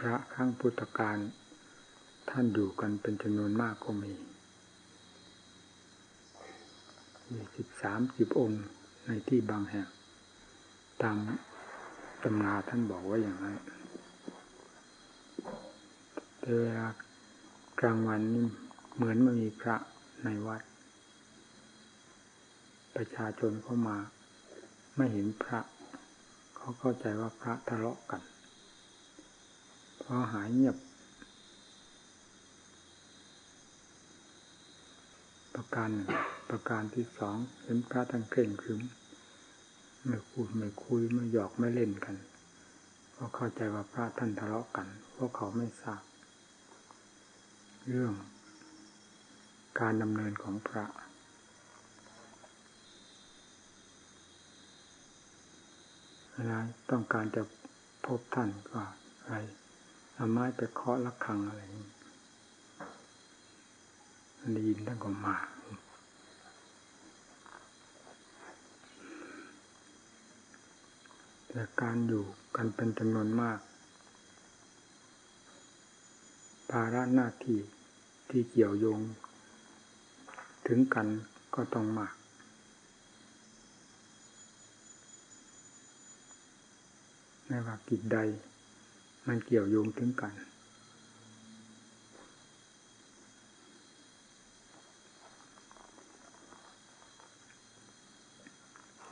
พระข้างพุทธการ ท่านอยู่กันเป็นจำนวนมากก็มี มีสิบสามสิบองค์ในที่บางแห่ง ตามตำราท่านบอกว่าอย่างนั้นแต่เวลากลางวันนี่เหมือนไม่มีพระในวัด ประชาชนเข้ามา ไม่เห็นพระ เขาเข้าใจว่าพระทะเลาะกัน อหายเงียบ ประการประการที่สองเห็นพระทั้งเคร่งขึ้นไม่พูดไม่คุยไม่หยอกไม่เล่นกันก็เข้าใจว่าพระท่านทะเลาะกันเพราะเขาไม่ทราบ เรื่องการดำเนินของพระเวลาต้องการจะพบท่านก็อะไร เอาไม้ไปเคาะระฆังอะไรได้ยินท่านก็มาแต่การอยู่กันเป็นจำนวนมาก ภาระหน้าที่ที่เกี่ยวโยง ถึงกันก็ต้องมากไม่ว่ากิจใด มันเกี่ยวโยงถึงกัน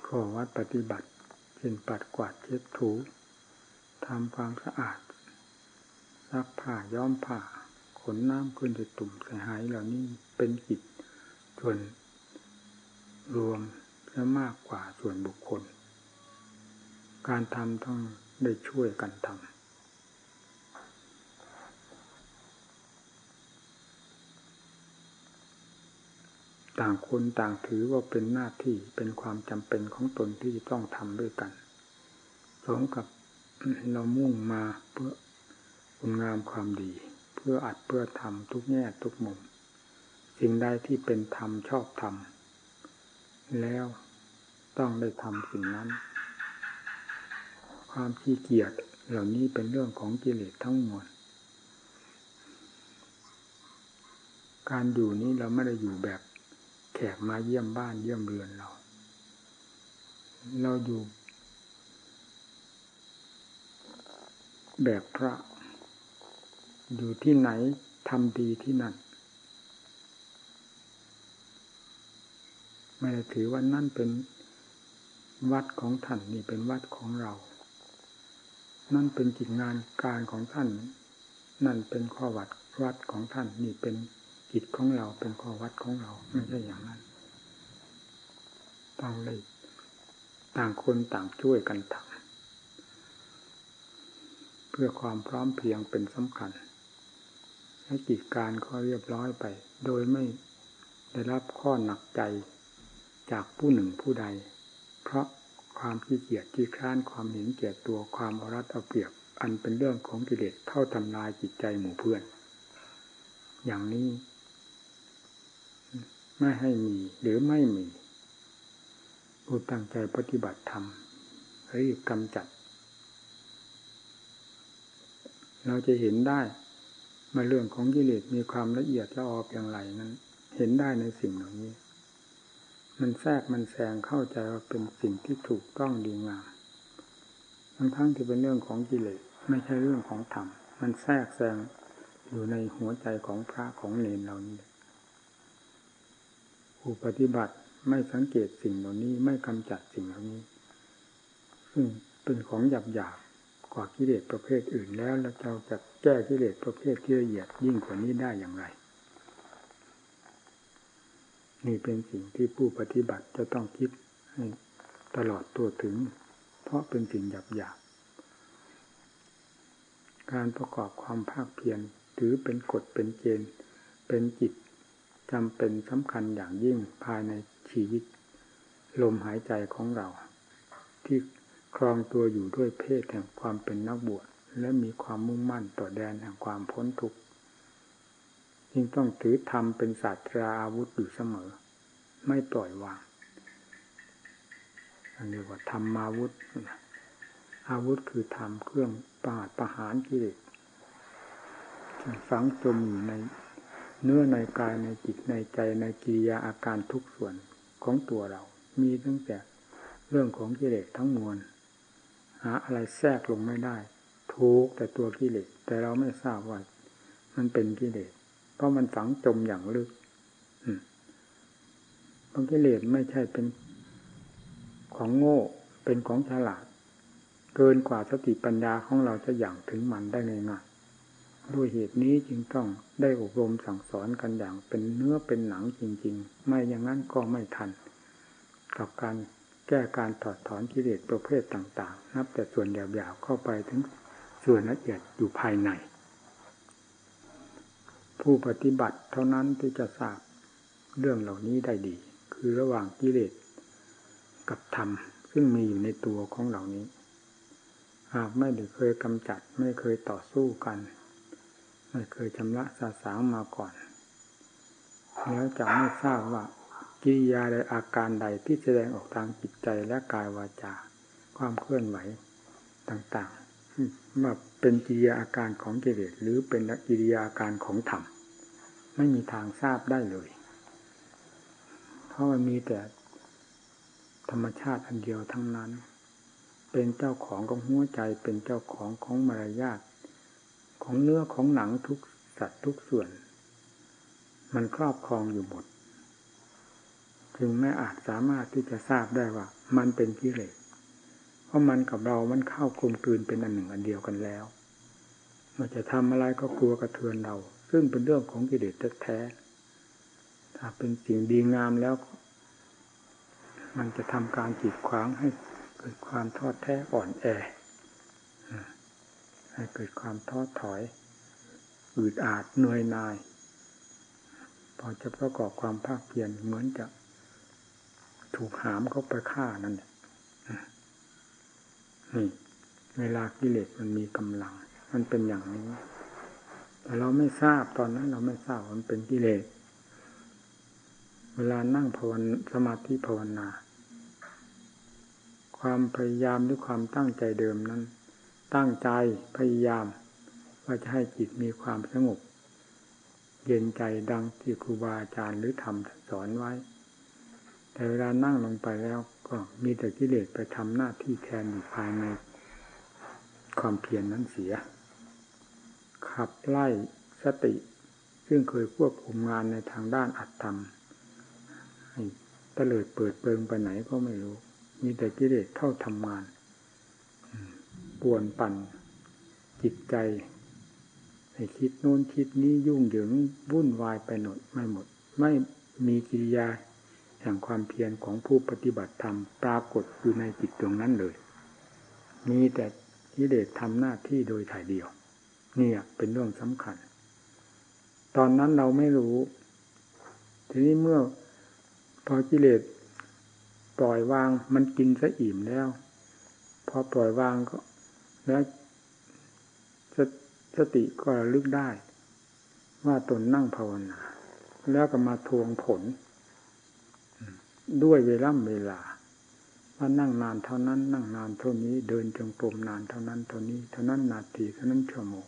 ขอวัดปฏิบัติเช่นปัดกวาดเช็ดถูทำความสะอาดซักผ้าย้อมผ้าขนน้ำขึ้นจากตุ่มใส่หายเหล่านี้เป็นกิจส่วนรวมและมากกว่าส่วนบุคคล การทำต้องได้ช่วยกันทำ ต่างคนต่างถือว่าเป็นหน้าที่เป็นความจำเป็นของตนที่จะต้องทำด้วยกันพร้อมกับเรามุ่งมาเพื่อคุณงามความดี เพื่ออัดเพื่อทำทุกแง่ทุกมุม สิ่งใดที่เป็นธรรมชอบธรรม แล้วต้องได้ทำสิ่งนั้น ความขี้เกียจเหล่านี้เป็นเรื่องของกิเลสทั้งมวลการอยู่นี้เราไม่ได้อยู่แบบ ขกมาเยี่ยมบ้านเยี่ยมเรือนเรา เราอยู่ แบบพระ อยู่ที่ไหนทำดีที่นั่น ไม่ได้ถือว่านั่นเป็นวัดของท่านนี่เป็นวัดของเรา นั่นเป็นกิจงานการของท่าน นั่นเป็นข้อวัดวัดของท่านนี่เป็น กิจของเราเป็นข้อวัดของเราไม่ใช่อย่างนั้นต้องเลยต่างคนต่างช่วยกันทำเพื่อความพร้อมเพียงเป็นสำคัญ และกิจการก็เรียบร้อยไป โดยไม่ได้รับข้อหนักใจจากผู้หนึ่งผู้ใด เพราะความขี้เกียจที่คร้านความเห็นแก่ตัวความอรัดเอาเปรียบ อันเป็นเรื่องของกิเลสเข้าทำลายจิตใจหมู่เพื่อน อย่างนี้ ไม่ให้มีหรือไม่มีผู้ตั้งใจปฏิบัติธรรมรีบกำจัด เราจะเห็นได้มาเรื่องของกิเลสมีความละเอียดละอออย่างไรนั้น เห็นได้ในสิ่งเหล่านี้ มันแทรกมันแซงเข้าใจว่าเป็นสิ่งที่ถูกต้องดีงามทั้งทั้งที่เป็นเรื่องของกิเลสไม่ใช่เรื่องของธรรม มันแทรกแซงอยู่ในหัวใจของพระของเนรเรานี้ ผู้ปฏิบัติไม่สังเกตสิ่งเหล่านี้ไม่กำจัดสิ่งเหล่านี้ ซึ่งเป็นของหยาบหยาบกว่ากิเลสประเภทอื่นแล้วแล้วเราจะแก้กิเลสประเภทที่ละเอียดยิ่งกว่านี้ได้อย่างไร นี่เป็นสิ่งที่ผู้ปฏิบัติจะต้องคิดให้ตลอดตัวถึง เพราะเป็นสิ่งหยาบหยาบการประกอบความภาคเพียรถือเป็นกฎเป็นเกณฑ์เป็นจิต จำเป็นสำคัญอย่างยิ่งภายในชีวิต ลมหายใจของเรา ที่ครองตัวอยู่ด้วยเพศแห่งความเป็นนักบวชและมีความมุ่งมั่นต่อแดนแห่งความพ้นทุกข์ยิ่งต้องถือธรรมเป็นศาสตราอาวุธอยู่เสมอ ไม่ปล่อยวางอันเรียกว่าธรรมอาวุธ อาวุธคือธรรมเครื่องปราดประหารกิเลสฝังจมอยู่ใน เนื้อในกายในจิตในใจในกิริยาอาการทุกส่วนของตัวเรา มีตั้งแต่เรื่องของกิเลสทั้งมวลหาอะไรแทรกลงไม่ได้ ทุกแต่ตัวกิเลสแต่เราไม่ทราบว่ามันเป็นกิเลสเพราะมันฝังจมอย่างลึกบางกิเลสไม่ใช่เป็นของโง่เป็นของฉลาด เกินกว่าสติปัญญาของเราจะอย่างถึงมันได้ง่าย ด้วยเหตุนี้จึงต้องได้อบรมสั่งสอนกันอย่างเป็นเนื้อเป็นหนังจริง ๆ ไม่อย่างนั้นก็ไม่ทัน กับการแก้การถอดถอนกิเลสประเภทต่าง ๆ นับแต่ส่วนหยาบๆเข้าไปถึงส่วนละเอียดอยู่ภายใน ผู้ปฏิบัติเท่านั้นที่จะทราบเรื่องเหล่านี้ได้ดี คือระหว่างกิเลสกับธรรม ซึ่งมีอยู่ในตัวของเหล่านี้หากไม่ได้เคยกำจัดไม่เคยต่อสู้กัน ไม่เคยชำระสาสางมาก่อน แล้วจะไม่ทราบว่ากิริยาใดอาการใดที่แสดงออกทางจิตใจและกายวาจา ความเคลื่อนไหวต่างๆว่าเป็นกิริยาอาการของกิเลสหรือเป็นกิริยาอาการของธรรมไม่มีทางทราบได้เลย เพราะมันมีแต่ธรรมชาติอันเดียวทั้งนั้น เป็นเจ้าของของหัวใจ เป็นเจ้าของของมารยาท ของเนื้อของหนังทุกสัตว์ทุกส่วน มันครอบครองอยู่หมด จึงไม่อาจสามารถที่จะทราบได้ว่า มันเป็นกิเลสเพราะมันกับเรามันเข้ากลมกลืนเป็นอันหนึ่งอันเดียวกันแล้ว มันจะทำอะไรก็กลัวกระเทือนเรา ซึ่งเป็นเรื่องของกิเลสแท้ถ้าเป็นสิ่งดีงามแล้ว มันจะทำการจีดขวางให้เกิดความทอดแท้อ่อนแอ ให้เกิดความท้อถอยอืดอาดเหนื่อยนาย พอจะประกอบความภาคเพียรเหมือนจะถูกหามเขาไปฆ่านั่นนี่เวลากิเลสมันมีกำลัง มันเป็นอย่างนี้ แต่เราไม่ทราบตอนนั้น เราไม่ทราบมันเป็นกิเลส เวลานั่งภาวนาสมาธิภาวนา ความพยายามหรือความตั้งใจเดิมนั้น ตั้งใจพยายาม ว่าจะให้จิตมีความสงบ เย็นใจดังที่ครูบาอาจารย์หรือธรรมสอนไว้ แต่เวลานั่งลงไปแล้วก็มีแต่กิเลสไปทำหน้าที่แทนอยู่ภายในความเพียรนนั้นเสีย ขับไล่สติ ซึ่งเคยควบคุมงานในทางด้านอัตธรรมให้ตะเลิดเปิดเปิงไปไหนก็ไม่รู้ มีแต่กิเลสเข้าทำงาน ป่วนปั่น จิตใจให้คิดโน้นคิดนี้ยุ่งเหยิงวุ่นวายไปหมดไม่หมด ไม่มีกิริยาแห่งความเพียรของผู้ปฏิบัติธรรมปรากฏอยู่ในจิตตรงนั้นเลย มีแต่กิเลสทำหน้าที่โดยถ่ายเดียว เนี่ยเป็นเรื่องสำคัญ ตอนนั้นเราไม่รู้ ทีนี้เมื่อพอกิเลสปล่อยวางมันกินซะอิ่มแล้ว พอปล่อยวางก็ แล้วสสติก็ระลึกได้ ว่าตนนั่งภาวนา แล้วก็มาทวงผล ด้วยเวลาเวลา ว่านั่งนานเท่านั้น นั่งนานเท่านี้ เดินจงกรมนานเท่านั้นเท่านี้เท่านั้นนาทีเท่านั้นชั่วโมง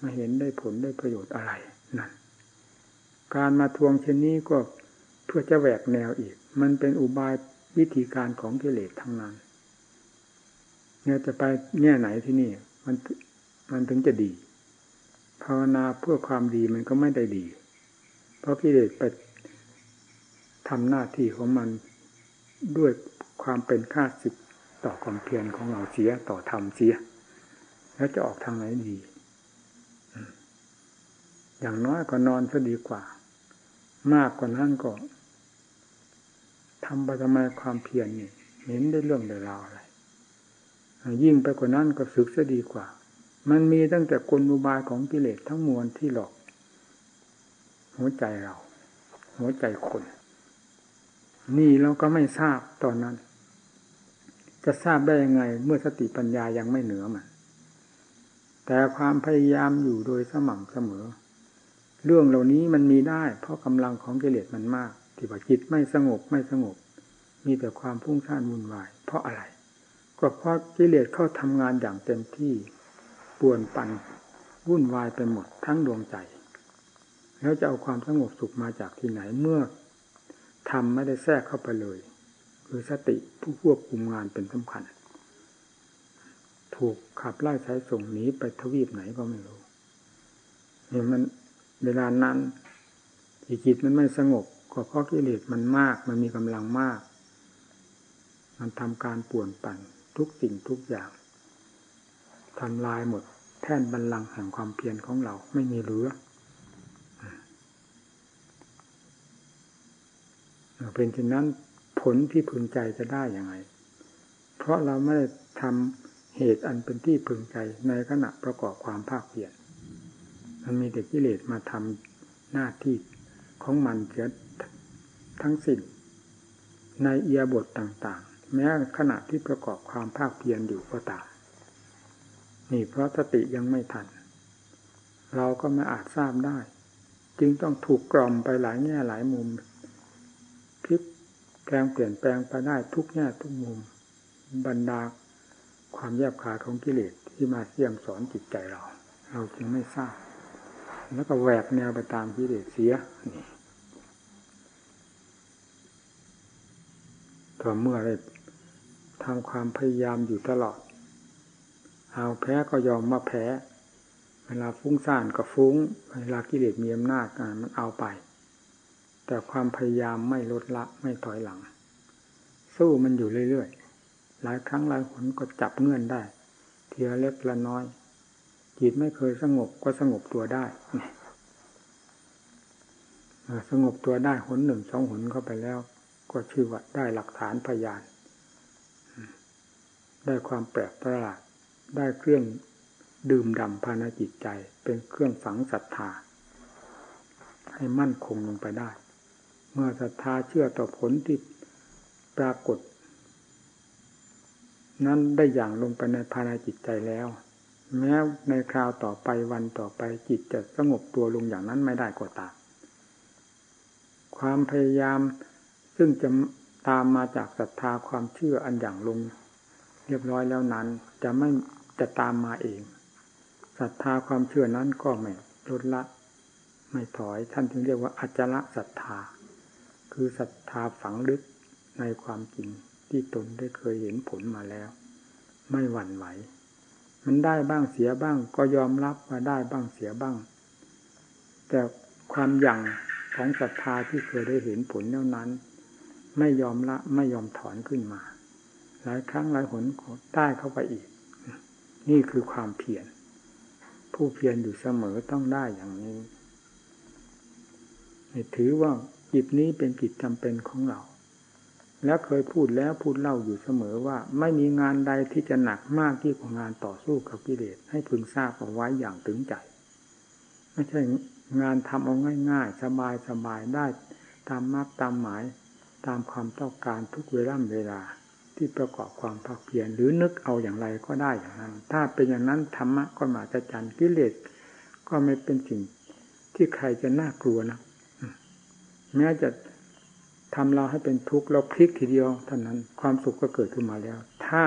มาเห็นได้ผลได้ประโยชน์อะไรนั่นการมาทวงเช่นนี้ก็เพื่อจะแหวกแนวอีก มันเป็นอุบายวิธีการของกิเลสทั้งนั้น เนี่ยจะไปแง่ไหนที่นี่ มันมันถึงจะดี ภาวนาเพื่อความดีมันก็ไม่ได้ดี เพราะกิเลสไปทำหน้าที่ของมันด้วยความเป็นค่าศึกต่อความเพียรของเราเสียต่อธรรมเสีย แล้วจะออกทางไหนดี อย่างน้อยก็นอนซะดีกว่า มากกว่านั้นก็ทำไปทำไมความเพียรนี่เห็นได้เรื่องได้ราวอะไร ยิ่งไปกว่านั้นก็สึกซะดีกว่า มันมีตั้งแต่กลอุบายของกิเลสทั้งมวลที่หลอก หัวใจเรา หัวใจคน นี่เราก็ไม่ทราบตอนนั้น จะทราบได้ยังไงเมื่อสติปัญญายังไม่เหนือมันแต่ความพยายามอยู่โดยสม่ำเสมอ เรื่องเหล่านี้มันมีได้ เพราะกำลังของกิเลสมันมาก ที่ว่าจิตไม่สงบไม่สงบ มีแต่ความพุ่งซ่านวุ่นวาย เพราะอะไร ก็เพราะกิเลสเข้าทำงานอย่างเต็มที่ป่วนปั่นวุ่นวายไปหมดทั้งดวงใจ แล้วจะเอาความสงบสุขมาจากที่ไหนเมื่อทำไม่ได้แทรกเข้าไปเลย คือสติผู้ควบคุมงานเป็นสำคัญ ถูกขับไล่ใช้ส่งหนีไปทวีปไหนก็ไม่รู้เนี่ยมันเวลานั้นจิตมันไม่สงบก็เพราะกิเลสมันมาก มันมีกำลังมาก มันทำการป่วนปั่น ทุกสิ่งทุกอย่างทำลายหมด แท่นบันลังแห่งความเพียรของเราไม่มีเหลือเป็นเช่นนั้นผลที่พึงใจจะได้อย่างไร เพราะเราไม่ได้ทำเหตุอันเป็นที่พึงใจในขณะประกอบความภาคเพียรมันมีแต่กิเลสมาทำหน้าที่ของมันเสียทั้งสิ้นในเอียบทต่าง แม้ขณะที่ประกอบความภาคเพียรอยู่ก็ตาม นี่เพราะสติยังไม่ทัน เราก็ไม่อาจทราบได้ จึงต้องถูกกล่อมไปหลายแง่หลายมุมพลิกแปลงเปลี่ยนแปลงไปได้ทุกแง่ทุกมุม บรรดาความแยบคายของกิเลสที่มาเสี่ยมสอนจิตใจเรา เราจึงไม่ทราบ แล้วก็แหวกแนวไปตามกิเลสเสียนี่ต่อเมื่อได้ ทำความพยายามอยู่ตลอด เอาแพ้ก็ยอมมาแพ้ เวลาฟุ้งซ่านก็ฟุ้ง เวลากิเลสมีอำนาจมันเอาไป แต่ความพยายามไม่ลดละไม่ถอยหลัง สู้มันอยู่เรื่อยๆ หลายครั้งหลายหนก็จับเงื่อนได้ เทียเล็กละน้อยจิตไม่เคยสงบก็สงบตัวได้สงบตัวได้หนหนึ่งสองหนเข้าไปแล้ว ก็ชื่อว่าได้หลักฐานพยาน ได้ความแปลกประหลาดได้เครื่องดื่มดำภายในจิตใจ เป็นเครื่องฝังศรัทธา ให้มั่นคงลงไปได้ เมื่อศรัทธาเชื่อต่อผลที่ปรากฏ นั้นได้อย่างลงไปในภายในจิตใจแล้ว แม้ในคราวต่อไปวันต่อไปจิตจะสงบตัวลงอย่างนั้นไม่ได้ก็ตามความพยายามซึ่งจะตามมาจากศรัทธาความเชื่ออันอย่างลง เรียบร้อยแล้วนั้น จะไม่จะตามมาเองศรัทธาความเชื่อนั้นก็ไม่ลดละไม่ถอยท่านจึงเรียกว่าอัจฉริศรัทธา คือศรัทธาฝังลึกในความจริงที่ตนได้เคยเห็นผลมาแล้ว ไม่หวั่นไหว มันได้บ้างเสียบ้าง ก็ยอมรับว่าได้บ้างเสียบ้าง แต่ความยั่งของศรัทธาที่เคยได้เห็นผลแล้วนั้น ไม่ยอมละไม่ยอมถอนขึ้นมา หลายครั้งหลายหนได้เข้าไปอีก นี่คือความเพียรผู้เพียรอยู่เสมอต้องได้อย่างนี้ถือว่าจิตนี้เป็นกิจจำเป็นของเรา และเคยพูดแล้วพูดเล่าอยู่เสมอว่า ไม่มีงานใดที่จะหนักมากที่กว่างานต่อสู้กับกิเลสให้พึงทราบเอาไว้อย่างถึงใจ ไม่ใช่งานทำเอาง่าย ๆ สบายๆได้ตามมากตามหมายตามความต้องการทุกเวลาเวลา ที่ประกอบความภาคเพียรหรือนึกเอาอย่างไรก็ได้อย่างนั้น ถ้าเป็นอย่างนั้นธรรมะก็มาจะจันกิเลสก็ไม่เป็นสิ่งที่ใครจะน่ากลัวนะแม้จะทำเราให้เป็นทุกข์เราพลิกทีเดียวเท่านั้นความสุขก็เกิดขึ้นมาแล้ว ถ้า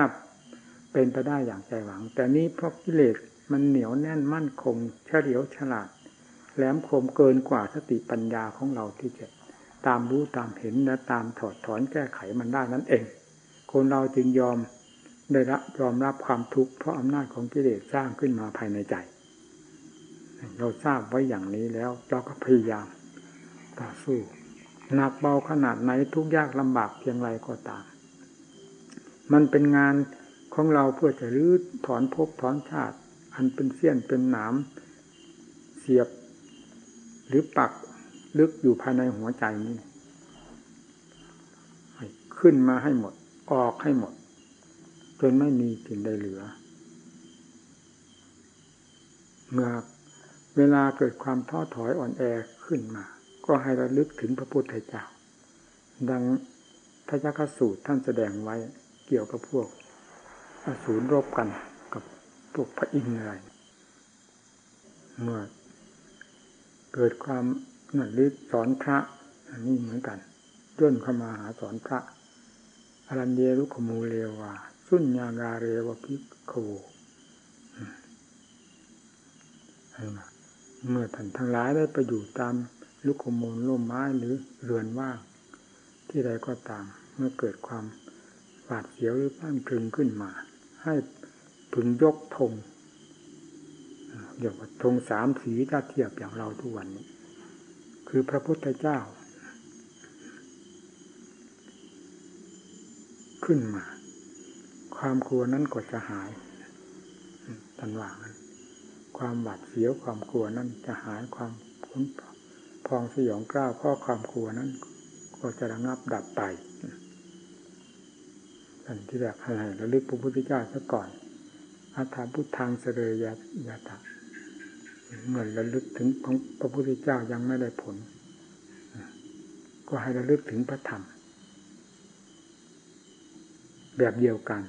เป็นไปได้อย่างใจหวัง แต่นี้เพราะกิเลสมันเหนียวแน่นมั่นคงเฉลียวฉลาด แหลมคมเกินกว่าสติปัญญาของเราที่จะตามรู้ตามเห็นและตามถอดถอนแก้ไขมันได้นั่นเอง คนเราจึงยอมได้รับยอมรับความทุกข์เพราะอำนาจของกิเลสสร้างขึ้นมาภายในใจ เราทราบไว้อย่างนี้แล้ว เราก็พยายามต่อสู้หนักเบาขนาดไหนทุกยากลำบากเพียงไรก็ตาม มันเป็นงานของเราเพื่อจะรื้อถอนภพถอนชาติ อันเป็นเสี้ยนเป็นหนามเสียบ หรือปักลึกอยู่ภายในหัวใจนี้ขึ้นมาให้หมด ออกให้หมด จนไม่มีสิ่งใดเหลือ เมื่อเวลาเกิดความท้อถอยอ่อนแอขึ้นมา ก็ให้ระลึกถึงพระพุทธเจ้า ดังพระยักสูตรท่านแสดงไว้เกี่ยวกับพวกอสูรรบกันกับพวกพระอินทร์อะไรเมื่อเกิดความหนักลึกสอนพระ อันนี้เหมือนกันย่นเข้ามาหาสอนพระ อรันเยรุขมูเลวาสุญญากาเรวพิกโคเมื่อท่านทั้งหลายได้ไปอยู่ตามลุกขมูลล่มไม้หรือเรือนว่างที่ใดก็ตาม เมื่อเกิดความหวาดเสียวหรือพันพึงขึ้นมา ให้พึงยกธงเดี๋ยวธงสามสีถ้าเทียบอย่างเราทุกวันนี้ คือพระพุทธเจ้า ขึ้นมา ความกลัวนั้นก็จะหายทันว่างันความหวาดเสียวความกลัวนั้นจะหายความคุ้นพองสยองกล้าวเพราะความกลัวนั้น ก็จะระงับดับไปอันที่แรกให้รระลึกพระพุทธเจ้าซะก่อนอาถาพุทธังเสรยยาตะเมื่อระลึกถึงของพระพุทธเจ้ายังไม่ได้ผล ก็ให้ระลึกถึงพระธรรม แบบเดียวกัน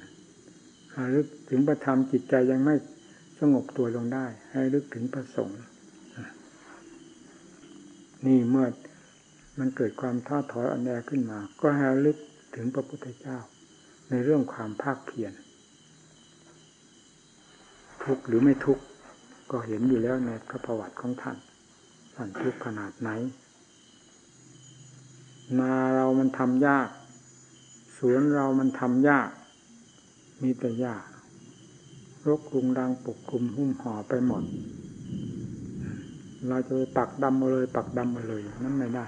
ระลึกถึงพระธรรมจิตใจยังไม่สงบตัวลงได้ ให้ลึกถึงพระสงฆ์นี่เมื่อมันเกิดความท้อถอยอันแอขึ้นมา ก็ให้ลึกถึงพระพุทธเจ้า ในเรื่องความภาคเพียรทุกข์หรือไม่ทุกข์ก็เห็นอยู่แล้วในพระประวัติของท่านท่านทุกข์ขนาดไหนนาเรามันทำยาก สวนเรามันทำยาก มีแต่ยากรกรุงรังปกคลุมหุ้มห่อไปหมด เราจะไปปักดำมาเลย ปักดำมาเลยนั่นไม่ได้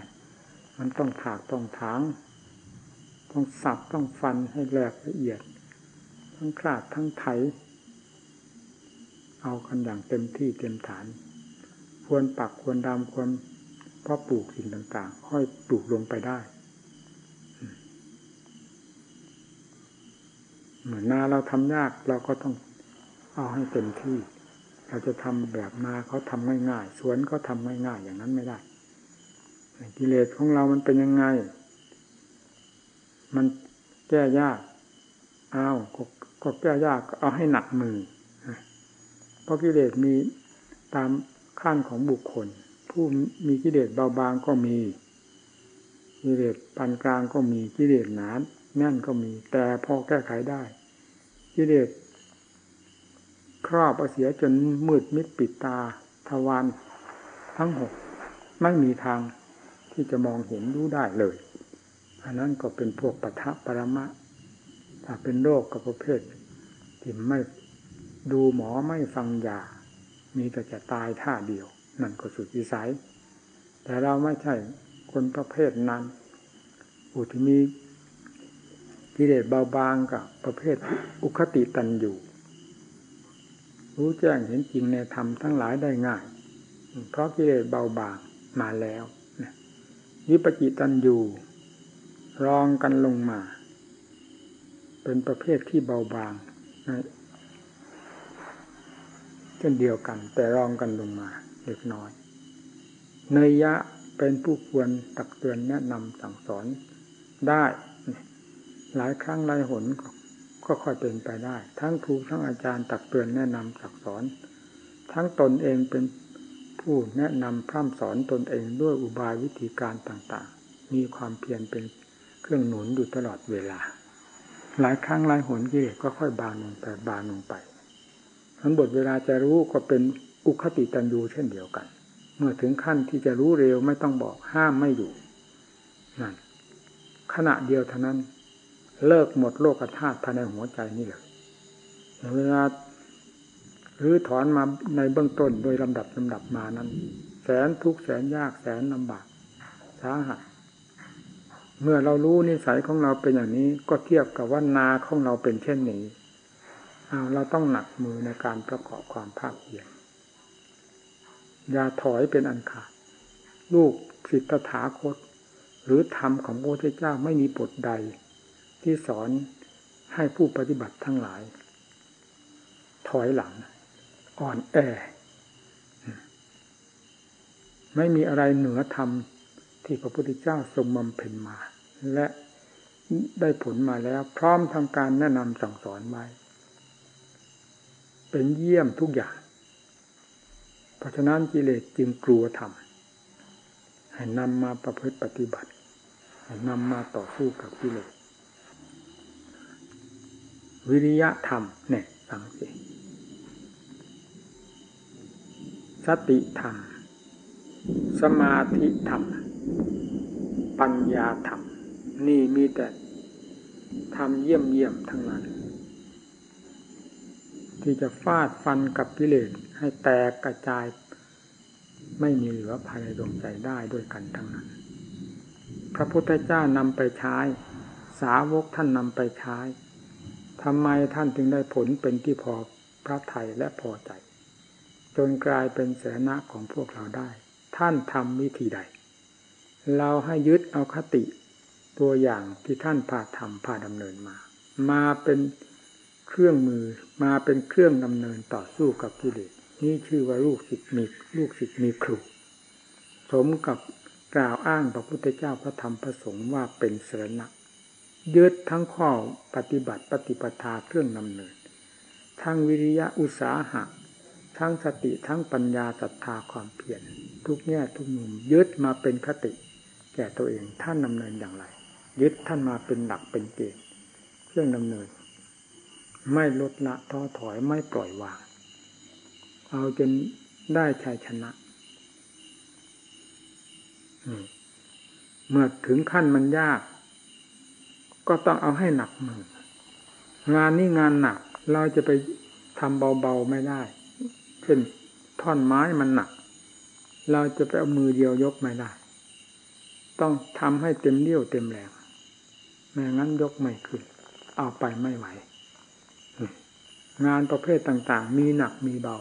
มันต้องถากต้องถาง ต้องสับต้องฟันให้แหลกละเอียด ทั้งคราดทั้งไถ เอากันอย่างเต็มที่เต็มฐาน ควรปักควรดำควรเพราะปลูกสิ่งต่างๆ ค่อยปลูกลงไปได้ เหมือนนาเราทำยากเราก็ต้องเอาให้เต็มที่ เราจะทำแบบนาเขาทำง่ายๆสวนเขาทำง่ายๆอย่างนั้นไม่ได้กิเลสของเรามันเป็นยังไง มันแก้ยากอ้าวก็แก้ยากเอาให้หนักมือเพราะกิเลสมีตามขั้นของบุคคล ผู้มีกิเลสเบาบางก็มี กิเลสปานกลางก็มีกิเลสหนาแน่นก็มี แต่พอแก้ไขได้ กิเลสครอบเอาเสียจนมืดมิดปิดตาทวารทั้งหกไม่มีทางที่จะมองเห็นรู้ได้เลย อันนั้นก็เป็นพวกปัทะปรมะถ้าเป็นโรคกับประเภทที่ไม่ดูหมอไม่ฟังยา มีแต่จะตายท่าเดียว นั่นก็สุดวิสัย แต่เราไม่ใช่คนประเภทนั้นอุทิมี กิเลสเบาบางกับประเภทอุคติตันอยู่ รู้แจ้งเห็นจริงในธรรมทั้งหลายได้ง่าย เพราะกิเลสเบาบางมาแล้ววิปจิตันอยู่รองกันลงมา เป็นประเภทที่เบาบางเช่นเดียวกัน แต่รองกันลงมาเล็กน้อย เนยยะเป็นผู้ควรตักเตือนแนะนำสั่งสอนได้ หลายครั้งหลายหนก็ค่อยเป็นไปได้ ทั้งครูทั้งอาจารย์ตักเตือนแนะนำตักสอน ทั้งตนเองเป็นผู้แนะนำพร่ำสอนตนเองด้วยอุบายวิธีการต่างๆ มีความเพียรเป็นเครื่องหนุนอยู่ตลอดเวลา หลายครั้งหลายหนกิเลสก็ค่อยบานลงไปบานลงไป ทั้งบทเวลาจะรู้ก็เป็นอุคติตันยูเช่นเดียวกัน เมื่อถึงขั้นที่จะรู้เร็วไม่ต้องบอกห้ามไม่อยู่นั่นขณะเดียวเท่านั้น เลิกหมดโลกธาตุภายในหัวใจนี่แหละเวลาหรือถอนมาในเบื้องต้นโดยลำดับลำดับมานั้น แสนทุกแสนยากแสนลำบากสาหัสเมื่อเรารู้นิสัยของเราเป็นอย่างนี้ก็เทียบกับว่านาของเราเป็นเช่นนี้เราต้องหนักมือในการประกอบความภาคเพียรอย่าถอยเป็นอันขาดลูกศิษย์ถาคต หรือธรรมของพระพุทธเจ้าไม่มีบทใด ที่สอนให้ผู้ปฏิบัติทั้งหลาย ถอยหลัง อ่อนแอ ไม่มีอะไรเหนือธรรมที่พระพุทธเจ้าทรงบำเพ็ญมา และได้ผลมาแล้ว พร้อมทำการแนะนำสั่งสอนไว้ เป็นเยี่ยมทุกอย่าง เพราะฉะนั้นกิเลสจึงกลัวธรรมให้นำมาประพฤติปฏิบัติ ให้นำมาต่อสู้กับกิเลส วิริยะธรรมเนี่ยฟังสิสสติธรรม สมาธิธรรม ปัญญาธรรม นี่มีแต่ทำเยี่ยมเยี่ยมทั้งนั้น ที่จะฟาดฟันกับกิเลสให้แตกกระจาย ไม่มีเหลือภายในดวงใจได้ด้วยกันทั้งนั้น พระพุทธเจ้านำไปใช้ สาวกท่านนำไปใช้ ทำไมท่านจึงได้ผลเป็นที่พอพระไทยและพอใจ จนกลายเป็นเสนาของพวกเราได้ ท่านทำวิธีใด เราให้ยึดเอาคติตัวอย่างที่ท่านพาทำพาดำเนินมา มาเป็นเครื่องมือมาเป็นเครื่องดำเนินต่อสู้กับกิเลสนี่ชื่อว่าลูกศิษย์มีลูกศิษย์มีครู สมกับกล่าวอ้างพระพุทธเจ้าพระธรรมพระสงฆ์ว่าเป็นเสนา ยึดทั้งข้อปฏิบัติปฏิปทาเครื่องดำเนิน ทั้งวิริยะอุตสาหะ ทั้งสติทั้งปัญญาศรัทธาความเพียรทุกแง่ทุกมุมยึดมาเป็นคติ แก่ตัวเองท่านดำเนินอย่างไร ยึดท่านมาเป็นหลักเป็นเกณฑ์เครื่องดำเนิน ไม่ลดละท้อถอยไม่ปล่อยวาง เอาจนได้ชัยชนะเมื่อถึงขั้นมันยาก ก็ต้องเอาให้หนักมืองานนี้งานหนัก เราจะไปทำเบาๆไม่ได้ เช่นท่อนไม้มันหนัก เราจะไปเอามือเดียวยกไม่ได้ ต้องทำให้เต็มเลี้ยวเต็มแรงแม้งั้นยกไม่ขึ้น เอาไปไม่ไหว งานประเภทต่างๆ มีหนักมีเบา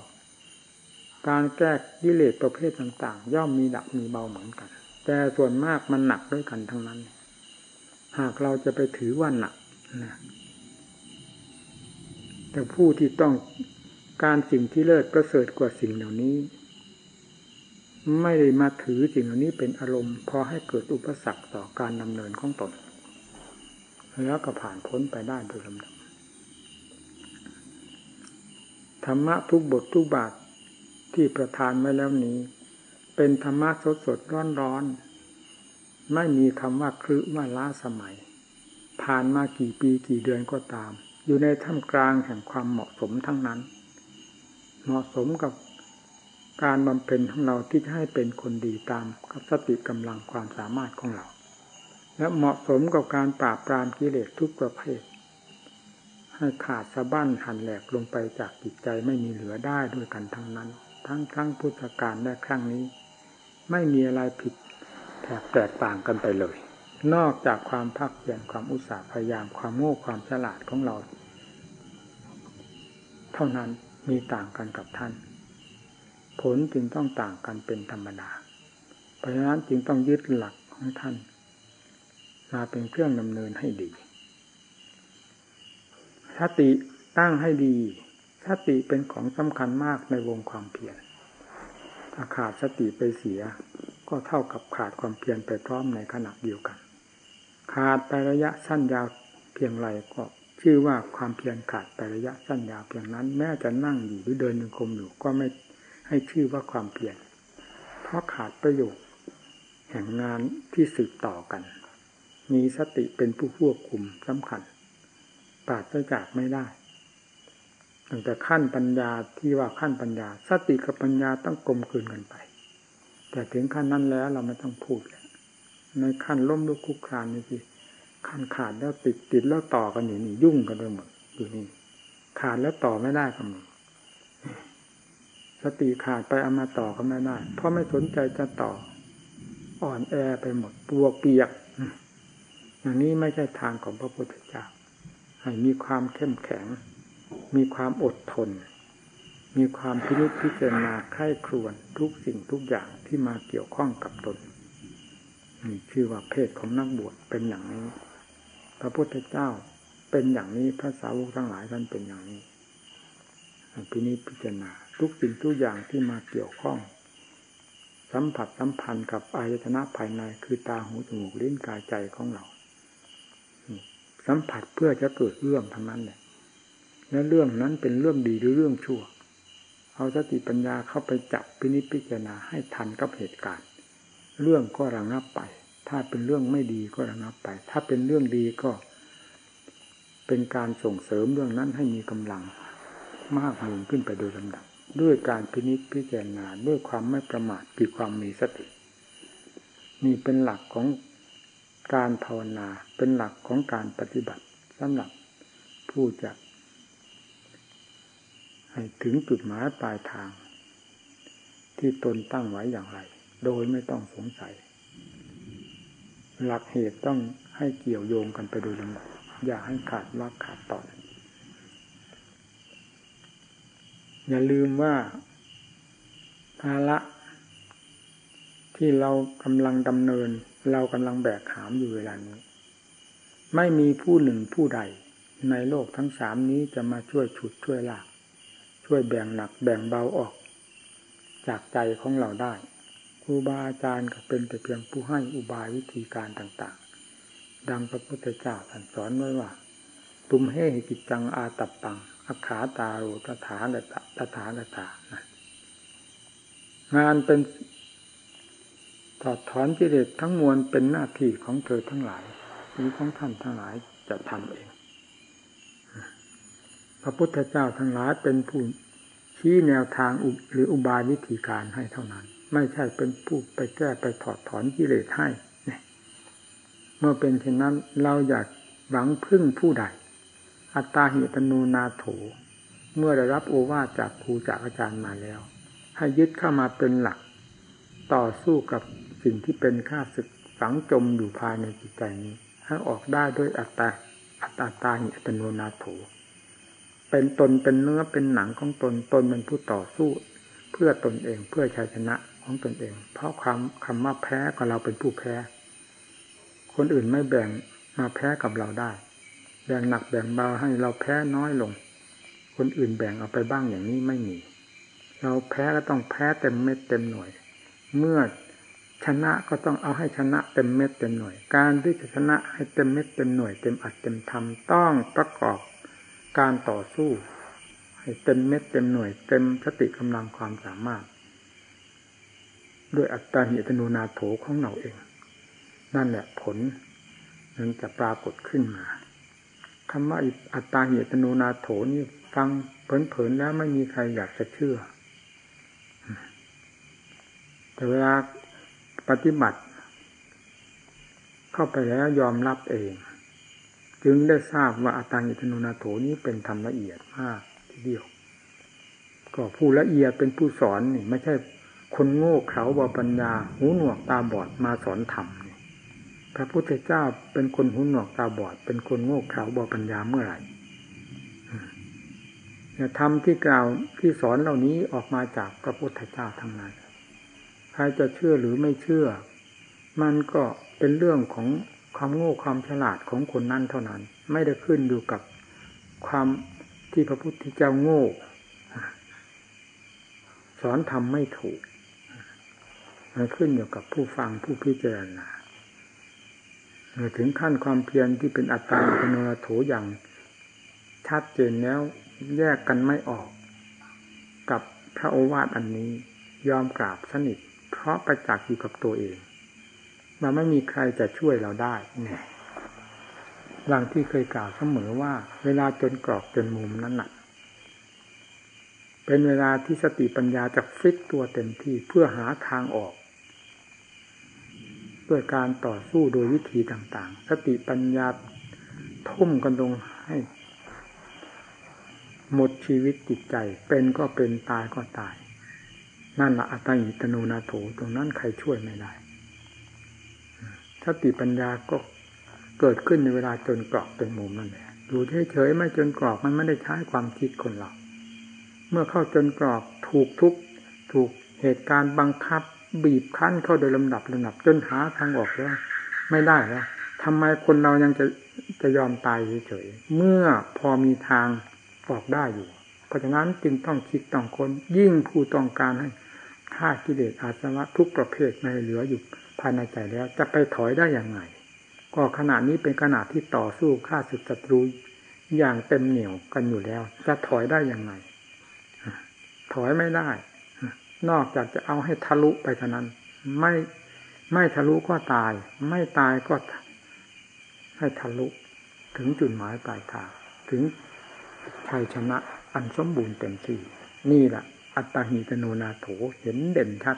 การแก้กิเลสประเภทต่าง ๆ ย่อมมีหนักมีเบาเหมือนกัน แต่ส่วนมากมันหนักด้วยกันทั้งนั้น หากเราจะไปถือว่าหนักนะแต่ผู้ที่ต้องการสิ่งที่เลิศประเสริฐกว่าสิ่งเหล่านี้ ไม่ได้มาถือสิ่งเหล่านี้เป็นอารมณ์พอให้เกิดอุปสรรคต่อการดำเนินของตนแล้วก็ผ่านพ้นไปได้โดยลำดับธรรมะทุกบททุกบาทที่ประทานไว้แล้วนี้ เป็นธรรมะสดสดร้อนร้อน ไม่มีคำว่าคลือว่าล้าสมัย ผ่านมากี่ปีกี่เดือนก็ตาม อยู่ในท่ามกลางแห่งความเหมาะสมทั้งนั้น เหมาะสมกับการบำเพ็ญของเราที่จะให้เป็นคนดีตามกับสติกำลังความสามารถของเรา และเหมาะสมกับการปราบปรามกิเลสทุกประเภท ให้ขาดสะบั้นหันแหลกลงไปจากจิตใจไม่มีเหลือได้ด้วยกันทั้งนั้น ทั้งครั้งพุทธการและครั้งนี้ ไม่มีอะไรผิด แตกต่างกันไปเลย นอกจากความภาคเพียรความอุตสาห์พยายามความโง่ความฉลาดของเรา เท่านั้นมีต่างกันกับท่าน ผลจึงต้องต่างกันเป็นธรรมดา เพราะฉะนั้นจึงต้องยึดหลักของท่าน มาเป็นเครื่องดำเนินให้ดีสติตั้งให้ดีสติเป็นของสำคัญมากในวงความเพียรถ้าขาดสติไปเสีย ก็เท่ากับขาดความเพียรไปพร้อมในขณะเดียวกัน ขาดไประยะสั้นยาวเพียงไรก็ชื่อว่าความเพียรขาดไประยะสั้นยาวเพียงนั้น แม้จะนั่งอยู่หรือเดินยังคมอยู่ก็ไม่ให้ชื่อว่าความเพียรเพราะขาดประโยชน์แห่งงานที่สืบต่อกัน มีสติเป็นผู้ควบคุมสำคัญปราศจากไม่ได้ตั้งแต่ขั้นปัญญาที่ว่าขั้นปัญญา สติกับปัญญาต้องกลมกลืนกันไป แต่ถึงขั้นนั้นแล้วเราไม่ต้องพูดแล้วในขั้นล้มลุกคุกคลานนี่สิขั้นขาดแล้วติดติดแล้วต่อกันอยู่นี่ยุ่งกันไปหมดอยู่นี่ขาดแล้วต่อไม่ได้กันสติขาดไปเอามาต่อก็ไม่ได้ เพราะไม่สนใจจะต่อ อ่อนแอไปหมดปวกเปียกอย่างนี้ไม่ใช่ทางของพระพุทธเจ้าให้มีความเข้มแข็ง มีความอดทน มีความพิจิตพิจารณาไข้ครวนทุกสิ่งทุกอย่างที่มาเกี่ยวข้องกับตนนี่ชื่อว่าเพศของนักบวชเป็นอย่างนี้ พระพุทธเจ้าเป็นอย่างนี้พระสาวกทั้งหลายท่านเป็นอย่างนี้พินิจพิจารณาทุกสิ่งทุกอย่างที่มาเกี่ยวข้อง สัมผัสสัมพันธ์กับอายตนะภายในคือตาหูจมูกลิ้นกายใจของเรา สัมผัสเพื่อจะเกิดเรื่องทั้งนั้นแหละและเรื่องนั้นเป็นเรื่องดีหรือเรื่องชั่ว เอาสติปัญญาเข้าไปจับพินิจพิจารณาให้ทันกับเหตุการณ์ เรื่องก็ระงับไป ถ้าเป็นเรื่องไม่ดีก็ระงับไป ถ้าเป็นเรื่องดีก็ เป็นการส่งเสริมเรื่องนั้นให้มีกำลังมากมูลขึ้นไปโดยลำดับ ด้วยการพินิจพิจารณาด้วยความไม่ประมาทคือความมีสตินี่เป็นหลักของการภาวนาเป็นหลักของการปฏิบัติสำหรับผู้จะ ให้ถึงจุดหมายปลายทาง ที่ตนตั้งไว้อย่างไร โดยไม่ต้องสงสัย หลักเหตุต้องให้เกี่ยวโยงกันไปโดยลำดับอย่าให้ขาดว่าขาดตอนอย่าลืมว่าภาระที่เรากำลังดำเนิน เรากำลังแบกหามอยู่เวลานี้ ไม่มีผู้หนึ่งผู้ใด ในโลกทั้งสามนี้จะมาช่วยฉุดช่วยลาก ช่วยแบ่งหนักแบ่งเบาออก จากใจของเราได้ครูบาอาจารย์ก็เป็นแต่เพียงผู้ให้อุบายวิธีการต่างๆ ดังพระพุทธเจ้าสอนไว้ว่า ตุมเฮหิกิจจังอาตับปังอัคขาตาโรตถาตตถากตานะงานเป็นถอดถอนกิเลสทั้งมวลเป็นหน้าที่ของเธอทั้งหลายหรือของท่านทั้งหลายจะทำเอง ระพุทธเจ้าทั้งหลายเป็นผู้ชี้แนวทางหรืออุบายวิธีการให้เท่านั้น ไม่ใช่เป็นผู้ไปแก้ไปถอดถอนกิเลสให้เมื่อเป็นเช่นนั้นเราอยากหวังพึ่งผู้ใด อัตตาหิตโนนาโถ เมื่อได้รับโอวาจากครูจากอาจารย์มาแล้ว ให้ยึดเข้ามาเป็นหลัก ต่อสู้กับสิ่งที่เป็นข้าศึกฝังจมอยู่ภายในจิตใจนี้ ให้ออกได้ด้วยอัตตาอัตตาหิอัตโนนาโถ เป็นตนเป็นเนื้อเป็นหนังของตนตนเป็นผู้ต่อสู้เพื่อตนเองเพื่อชัยชนะของตนเอง เพราะความคำว่าแพ้ก็เราเป็นผู้แพ้ คนอื่นไม่แบ่งมาแพ้กับเราได้ แบ่งหนักแบ่งเบาให้เราแพ้น้อยลง คนอื่นแบ่งเอาไปบ้างอย่างนี้ไม่มี เราแพ้ก็ต้องแพ้เต็มเม็ดเต็มหน่วย เมื่อชนะก็ต้องเอาให้ชนะเต็มเม็ดเต็มหน่วย การที่จะชนะให้เต็มเม็ดเต็มหน่วยเต็มอรรถเต็มธรรมต้องประกอบ การต่อสู้ ให้เต็มเม็ดเต็มหน่วย เต็มสติกำลังความสามารถ ด้วยอัตตาหิตนูนาโถของเราเอง นั่นแหละผลนั้นจะปรากฏขึ้นมาคำว่าอัตตาหิตนูนาโถนี่ฟังเผินๆแล้วไม่มีใครอยากจะเชื่อ แต่เวลาปฏิบัติ เข้าไปแล้วยอมรับเอง จึงได้ทราบว่าอัตตังอิทนุนาโถนี้เป็นธรรมละเอียดมากทีเดียว ก็ผู้ละเอียดเป็นผู้สอนนี่ ไม่ใช่คนโง่เขลาบอปัญญา หูหนวกตาบอดมาสอนธรรมนี่พระพุทธเจ้าเป็นคนหูหนวกตาบอด เป็นคนโง่เขลาบอปัญญาเมื่อไหร่ธรรมที่กล่าวที่สอนเหล่านี้ออกมาจากพระพุทธเจ้าทั้งนั้นใครจะเชื่อหรือไม่เชื่อ มันก็เป็นเรื่องของ ความโง่ความฉลาดของคนนั้นเท่านั้น ไม่ได้ขึ้นอยู่กับความที่พระพุทธเจ้าโง่ สอนทำไม่ถูก มันขึ้นอยู่กับผู้ฟังผู้พิจารณาถึงขั้นความเพียรที่เป็นอัตตาปโนโถอย่างชัดเจนแล้วแยกกันไม่ออก กับพระโอวาทอันนี้ยอมกราบสนิท เพราะประจักษ์อยู่กับตัวเอง มันไม่มีใครจะช่วยเราได้เนี่ยหลังที่เคยกล่าวเสมอว่า เวลาจนกรอบจนมุมนั้นหนักเป็นเวลาที่สติปัญญาจะฟิตตัวเต็มที่เพื่อหาทางออกด้วยการต่อสู้โดยวิธีต่างๆ สติปัญญาทุ่มกันตรงให้ หมดชีวิตจิตใจ เป็นก็เป็นตายก็ตาย นั่นละอัตติตโนนาโถตรงนั้นใครช่วยไม่ได้ สติปัญญาก็เกิดขึ้นในเวลาจนกรอบเป็นมุมนั่นแหละอยู่เฉยๆไม่จนกรอบมันไม่ได้ใช้ความคิดคนเราเมื่อเข้าจนกรอบถูกทุกถูกเหตุการณ์บังคับ บีบคั้นเข้าโดยลำดับลำดับจนหาทางออกแล้วไม่ได้แล้วทำไมคนเรายังจะจะยอมตายเฉยๆเมื่อพอมีทางออกได้อยู่ เพราะฉะนั้นจึงต้องคิดต้องคนยิ่งผู้ต้องการให้ฆ่ากิเลสอาสวะทุกประเภทในเหลืออยู่ ภายในใจแล้ว จะไปถอยได้อย่างไง ก็ขณะนี้เป็นขณะที่ต่อสู้ฆ่าศึกศัตรูอย่างเต็มเหนียวกันอยู่แล้ว จะถอยได้อย่างไงถอยไม่ได้ นอกจากจะเอาให้ทะลุไปเท่านั้น ไม่ไม่ทะลุก็ตาย ไม่ตายก็ให้ทะลุถึงจุดหมายปลายทางถึงชัยชนะอันสมบูรณ์เต็มที่ นี่แหละอัตตาหิตโนนาโถเห็นเด่นชัด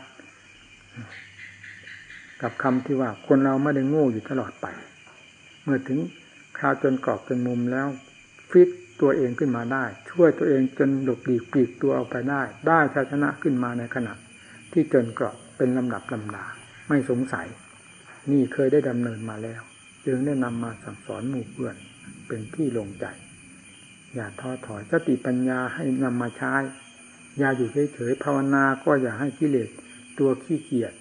กับคำที่ว่าคนเราไม่ได้โง่อยู่ตลอดไป เมื่อถึงคราวจนกรอบจนมุมแล้วฟิตตัวเองขึ้นมาได้ ช่วยตัวเองจนหลบดีปีกตัวออกไปได้ ได้ชัยชนะขึ้นมาในขณะ ที่จนกรอบเป็นลำดับลำดาไม่สงสัย นี่เคยได้ดำเนินมาแล้ว จึงได้นำมาสั่งสอนหมู่เพื่อนเป็นที่ลงใจ อย่าท้อถอยสติปัญญาให้นำมาใช้อย่าอยู่เฉยๆภาวนาก็อย่าให้กิเลสตัวขี้เกียจ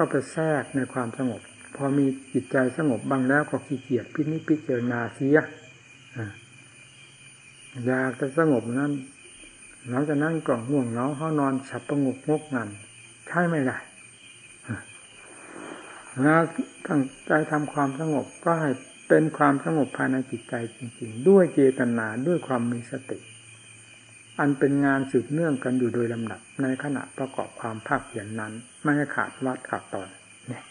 เข้าไปแทรกในความสงบ พอมีจิตใจสงบบ้างแล้วก็ขี้เกียจพินิจพิจารณาเสียอยากจะสงบนั้นหลังจากนั้นก็ง่วงเหงาห้านอนฉับประงกงกงันใช่ไม่ได้แล้วตั้งใจทำความสงบก็ให้เป็นความสงบภายในจิตใจจริง ๆ ด้วยเจตนาด้วยความมีสติ อันเป็นงานสืบเนื่องกันอยู่โดยลำดับในขณะประกอบความภาคเพียรนนั้น ไม่ให้ขาดวัดขาดตอนเนี่ย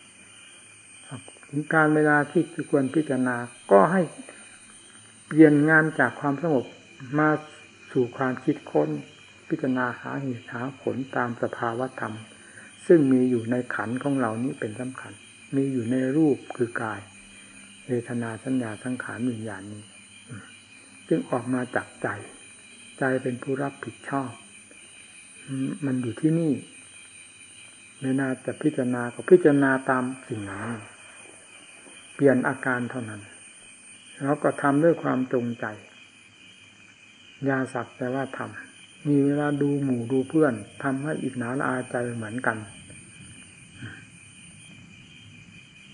ถึงการเวลาที่ควรพิจารณาก็ให้เปลี่ยนงานจากความสงบมาสู่ความคิดค้นพิจารณาหาเหตุหาผลตามสภาวธรรม ซึ่งมีอยู่ในขันของเรานี้เป็นสำคัญ มีอยู่ในรูปคือกายเวทนาสัญญาสังขารวิญญาณนี้ ซึ่งออกมาจากใจ ใจเป็นผู้รับผิดชอบ มันอยู่ที่นี่ ไม่น่าจะพิจารณาก็พิจารณาตามสิ่งนั้นเปลี่ยนอาการเท่านั้นแล้วก็ทำด้วยความจงใจยาสักแต่ว่าทำมีเวลาดูหมู่ดูเพื่อนทำให้อิจฉาละอาใจเหมือนกัน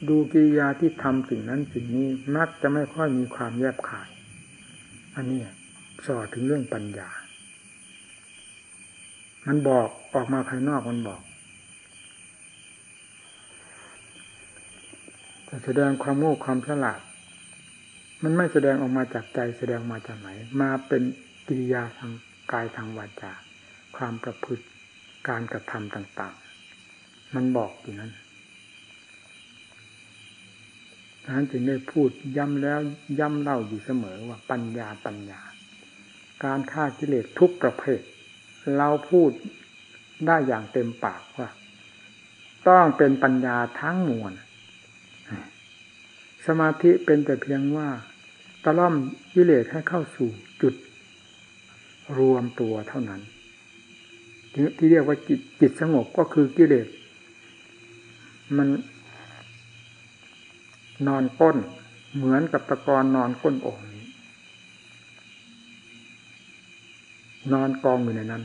ดูกิริยาที่ทำสิ่งนั้นสิ่งนี้มักจะไม่ค่อยมีความแยบขาย อันนี้สอดถึงเรื่องปัญญา มันบอกออกมาภายนอกมันบอก แสดงความโง่ความฉลาด มันไม่แสดงออกมาจากใจแสดงมาจากไหน มาเป็นกิริยาทางกายทางวาจาความประพฤติการกระทำต่าง ๆ มันบอกอยู่นั้นดังนั้นจึงได้พูดย้ำแล้วย้ำเล่าอยู่เสมอว่าปัญญาปัญญา การฆ่ากิเลสทุกประเภท เราพูดได้อย่างเต็มปากว่า ต้องเป็นปัญญาทั้งมวล สมาธิเป็นแต่เพียงว่าตะล่อมกิเลสให้เข้าสู่จุดรวมตัวเท่านั้น ที่เรียกว่าจิตจิตสงบก็คือกิเลสมันนอนก้นเหมือนกับตะกอนนอนก้นโอ่งนี้นอนกองอยู่ในนั้น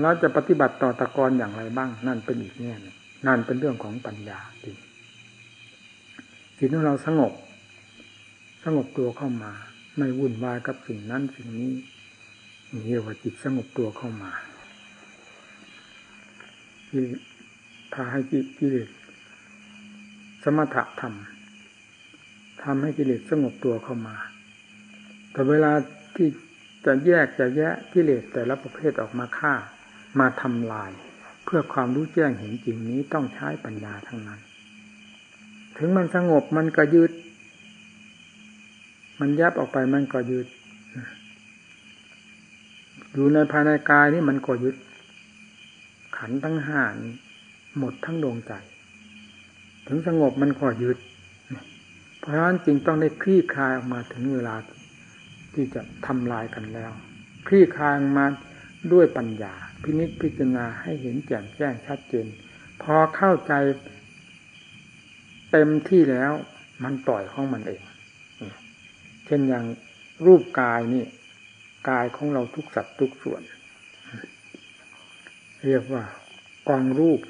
แล้วจะปฏิบัติต่อตะกอนอย่างไรบ้าง นั่นเป็นอีกแง่นึงนั่นเป็นเรื่องของปัญญาจริง จิตของเราสงบ สงบตัวเข้ามา ไม่วุ่นวายกับสิ่งนั้นสิ่งนี้เรียกว่าจิตสงบตัวเข้ามาที่พาให้จิตกิเลสสมถะธรรมทำให้กิเลสสงบตัวเข้ามา แต่เวลาที่จะแยกจะแยะกิเลสแต่ละประเภทออกมาฆ่า มาทำลาย เพื่อความรู้แจ้งเห็นจริงนี้ต้องใช้ปัญญาทั้งนั้น ถึงมันสงบมันก็ยืด มันยับออกไปมันก็ยึดอยู่ในภายในกายนี่มันก็ยึด ขันทั้งห้านหมดทั้งดวงใจ ถึงสงบมันก็ยึด เพราะฉะนั้นจึงต้องได้คลี่คลายออกมาถึงเวลาที่จะทำลายกันแล้ว คลี่คลายมาด้วยปัญญา พินิจพิจารณาให้เห็นแจ่มแจ้งชัดเจน พอเข้าใจ เต็มที่แล้วมันปล่อยของมันเอง เช่นอย่างรูปกายนี่กายของเราทุกสัตว์ทุกส่วน เรียกว่ากองรูป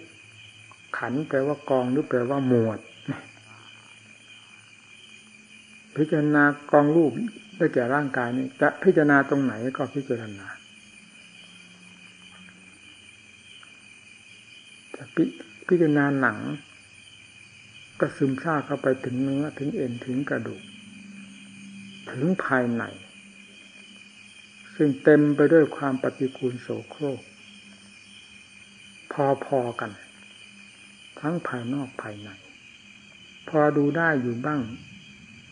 ขันแปลว่ากองหรือแปลว่าหมวด พิจารณากองรูปได้แก่ร่างกายนี่จะพิจารณาตรงไหนก็พิจารณาจะพิจารณาหนัง ก็ซึมซาบเข้าไปถึงเนื้อถึงเอ็นถึงกระดูก ถึงภายใน ซึ่งเต็มไปด้วยความปฏิกูลโสโครก พอๆกัน ทั้งภายนอกภายใน พอดูได้อยู่บ้าง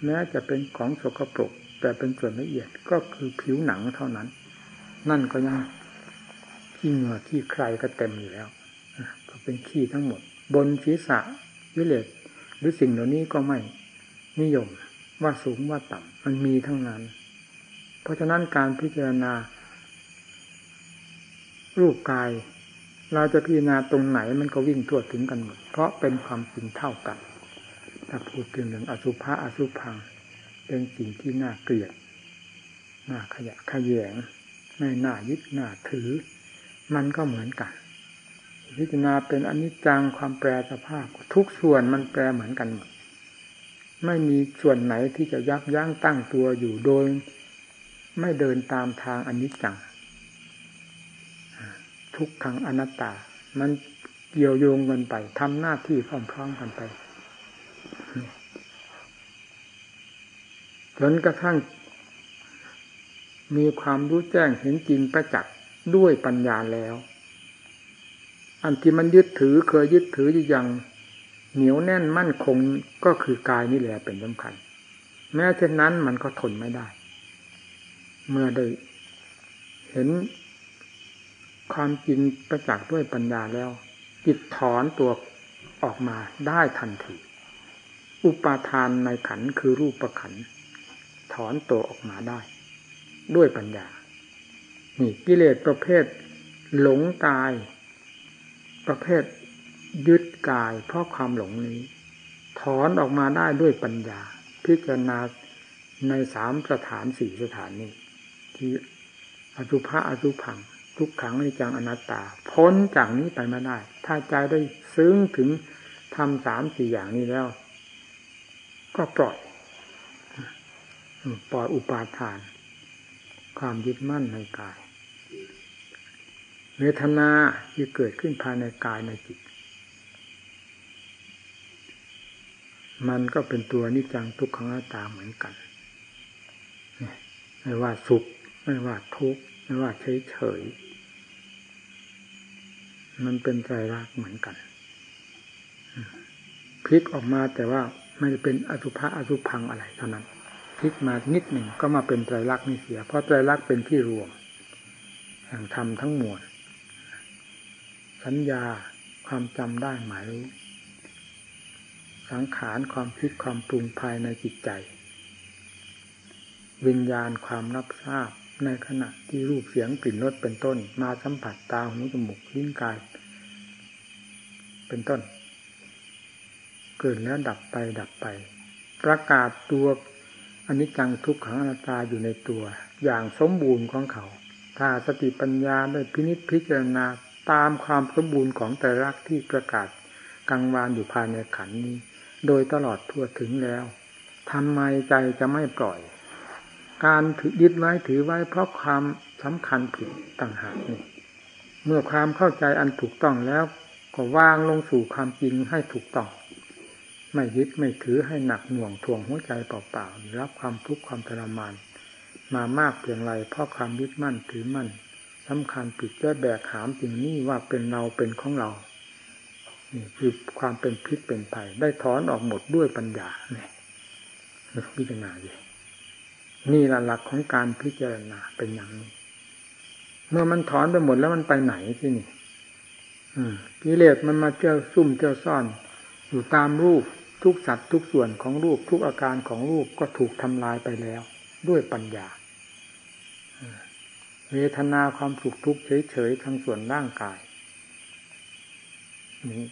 แม้จะเป็นของสกปรก แต่เป็นส่วนละเอียดก็คือผิวหนังเท่านั้น นั่นก็ยังขี้เหงื่อขี้ใครก็เต็มอยู่แล้วก็เป็นขี้ทั้งหมด บนศีรษะวิเลศ หรือสิ่งเหล่านี้ก็ไม่นิยมว่าสูงว่าต่ำมันมีทั้งนั้น เพราะฉะนั้นการพิจารณา รูปกาย เราจะพิจารณาตรงไหนมันก็วิ่งทั่วถึงกันหมดเพราะเป็นความจริงเท่ากันถ้าพูดถึงเรื่องอสุภะอสุพัง เป็นสิ่งที่น่าเกลียดน่าขยะขยงไม่น่ายึดน่าถือ มันก็เหมือนกัน พิจารณาเป็นอนิจจังความแปรสภาพ ทุกส่วนมันแปรเหมือนกันหมดไม่มีส่วนไหนที่จะยับยั้งตั้งตัวอยู่โดย ไม่เดินตามทางอนิจจัง ทุกขังอนัตตา มันเกี่ยวโยงกันไปทำหน้าที่พร้อมๆกันไปจนกระทั่ง มีความรู้แจ้งเห็นจริงประจักษ์ด้วยปัญญาแล้ว อันที่มันยึดถือเคยยึดถืออย่างเหนียวแน่นมั่นคงก็คือกายนี่แหละเป็นสำคัญ แม้เช่นนั้นมันก็ทนไม่ได้ เมื่อได้เห็นความจริงประจักษ์ด้วยปัญญาแล้ว จิตถอนตัวออกมาได้ทันทีอุปาทานในขันคือรูปประขัน ถอนตัวออกมาได้ ด้วยปัญญา นี่กิเลสประเภท หลงกาย ประเภทยึดกายเพราะความหลงนี้ ถอนออกมาได้ด้วยปัญญา พิจารณาในสามสถานสี่สถานนี้ ที่อสุภะอสุพัง ทุกขังในจังอนัตตา พ้นจากนี้ไปไม่ได้ ถ้าใจได้ซึ้งถึงทำสามสี่อย่างนี้แล้ว ก็ปล่อย ปล่อยอุปาทาน ความยึดมั่นในกาย เวทนาที่เกิดขึ้นภายในกายในจิต มันก็เป็นตัวนิจังทุกขังตาเหมือนกัน ไม่ว่าสุข ไม่ว่าทุกข์ ไม่ว่าเฉยเฉย มันเป็นใจรักเหมือนกัน พลิกออกมาแต่ว่าไม่ได้เป็นอสุภะอสุพังอะไรเท่านั้นพลิกมานิดหนึ่งก็มาเป็นไตรลักษณ์นี่เสีย เพราะไตรลักษณ์เป็นที่รวมแห่งธรรมทั้งมวล สัญญาความจำได้หมายรู้สังขารความคิดความปรุงภายในจิตใจ วิญญาณความรับทราบในขณะที่รูปเสียงกลิ่นรสเป็นต้น มาสัมผัสตาหูจมูกลิ้นกาย เป็นต้น เกิดแล้วดับไปดับไป ประกาศตัวอนิจจังทุกขังอนัตตาอยู่ในตัว อย่างสมบูรณ์ของเขา ถ้าสติปัญญาได้พินิจพิจารณา ตามความสมบูรณ์ของแต่รักที่ประกาศกังวานอยู่ภายในขันนี้ โดยตลอดทั่วถึงแล้วทำไมใจจะไม่ปล่อย การถือยึดไว้ถือไว้เพราะความสำคัญผิดต่างหากนี่เมื่อความเข้าใจอันถูกต้องแล้ว ก็วางลงสู่ความจริงให้ถูกต้องไม่ยึดไม่ถือให้หนักหน่วงท่วงหัวใจเปล่าๆรับความทุกข์ความทรมาน มามากเพียงไรเพราะความยึดมั่นถือมั่น สำคัญผิดจะแบกหามสิ่งนี้ว่าเป็นเราเป็นของเรานี่คือความเป็นพิษเป็นภัยได้ถอนออกหมดด้วยปัญญาเนี่ยพิจารณาดินี่ละหลักของการพิจารณาเป็นอย่างนี้ เมื่อมันถอนไปหมดแล้วมันไปไหนที่นี่กิเลสมันมาเจ้าซุ่มเจ้าซ่อน อยู่ตามรูปทุกสัตว์ทุกส่วนของรูปทุกอาการของรูปก็ถูกทำลายไปแล้ว ด้วยปัญญา เวทนาความสุขทุกข์เฉยๆทางส่วนร่างกายนี้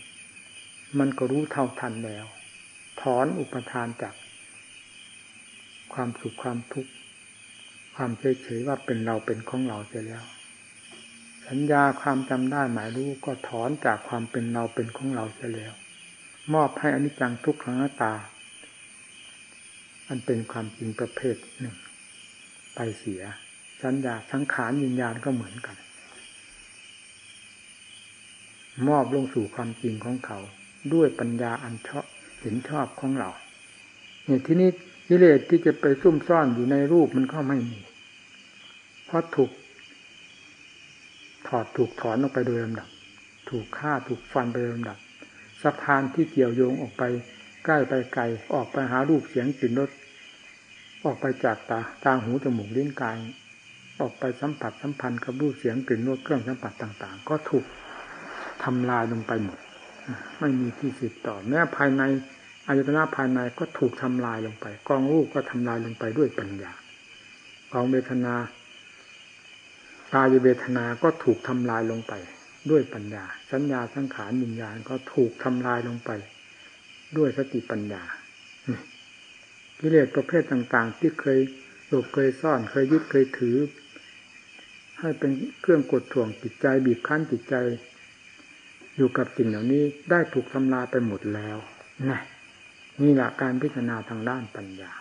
มันก็รู้เท่าทันแล้ว ถอนอุปทานจาก ความสุขความทุกข์ความเฉยๆว่าเป็นเราเป็นของเราเสียแล้ว สัญญาความจำได้หมายรู้ก็ถอนจากความเป็นเราเป็นของเราเสียแล้ว มอบให้อนิจจังทุกขังตา อันเป็นความจริงประเภทหนึ่ง ไปเสีย สัญญาสังขารวิญญาณก็เหมือนกัน มอบลงสู่ความจริงของเขา ด้วยปัญญาอันชอบเห็นชอบของเราเนี่ยที่นี้กิเลสที่จะไปซุ่มซ่อนอยู่ในรูปมันก็ไม่มี เพราะถูก ถอดถูกถอนออกไปโดยลำดับ ถูกฆ่าถูกฟันไปโดยลำดับสะพานที่เกี่ยวโยงออกไปใกล้ไปไกลออกไปหารูปเสียงกลิ่นรสออกไปจากตาตาหูจมูกลิ้นกาย ออกไปสัมผัสสัมพันธ์กับรูปเสียงกลิ่นรสเครื่องสัมผัสต่าง ๆ ก็ถูกทำลายลงไปหมด ไม่มีที่สืบต่อแม้ภายในอายตนะภายในก็ถูกทำลายลงไป กองรูปก็ทำลายลงไปด้วยปัญญากองเวทนากายเวทนาก็ถูกทำลายลงไป ด้วยปัญญา สัญญาสังขารวิญญาณก็ถูกทำลายลงไป ด้วยสติปัญญากิเลสประเภทต่าง ๆ ที่เคยหลบเคยซ่อนเคยยึดเคยถือ ให้เป็นเครื่องกดถ่วงจิตใจบีบคั้นจิตใจ อยู่กับสิ่งเหล่านี้ได้ถูกทำลายไปหมดแล้วนะนี่แหละการพิจารณาทางด้านปัญญา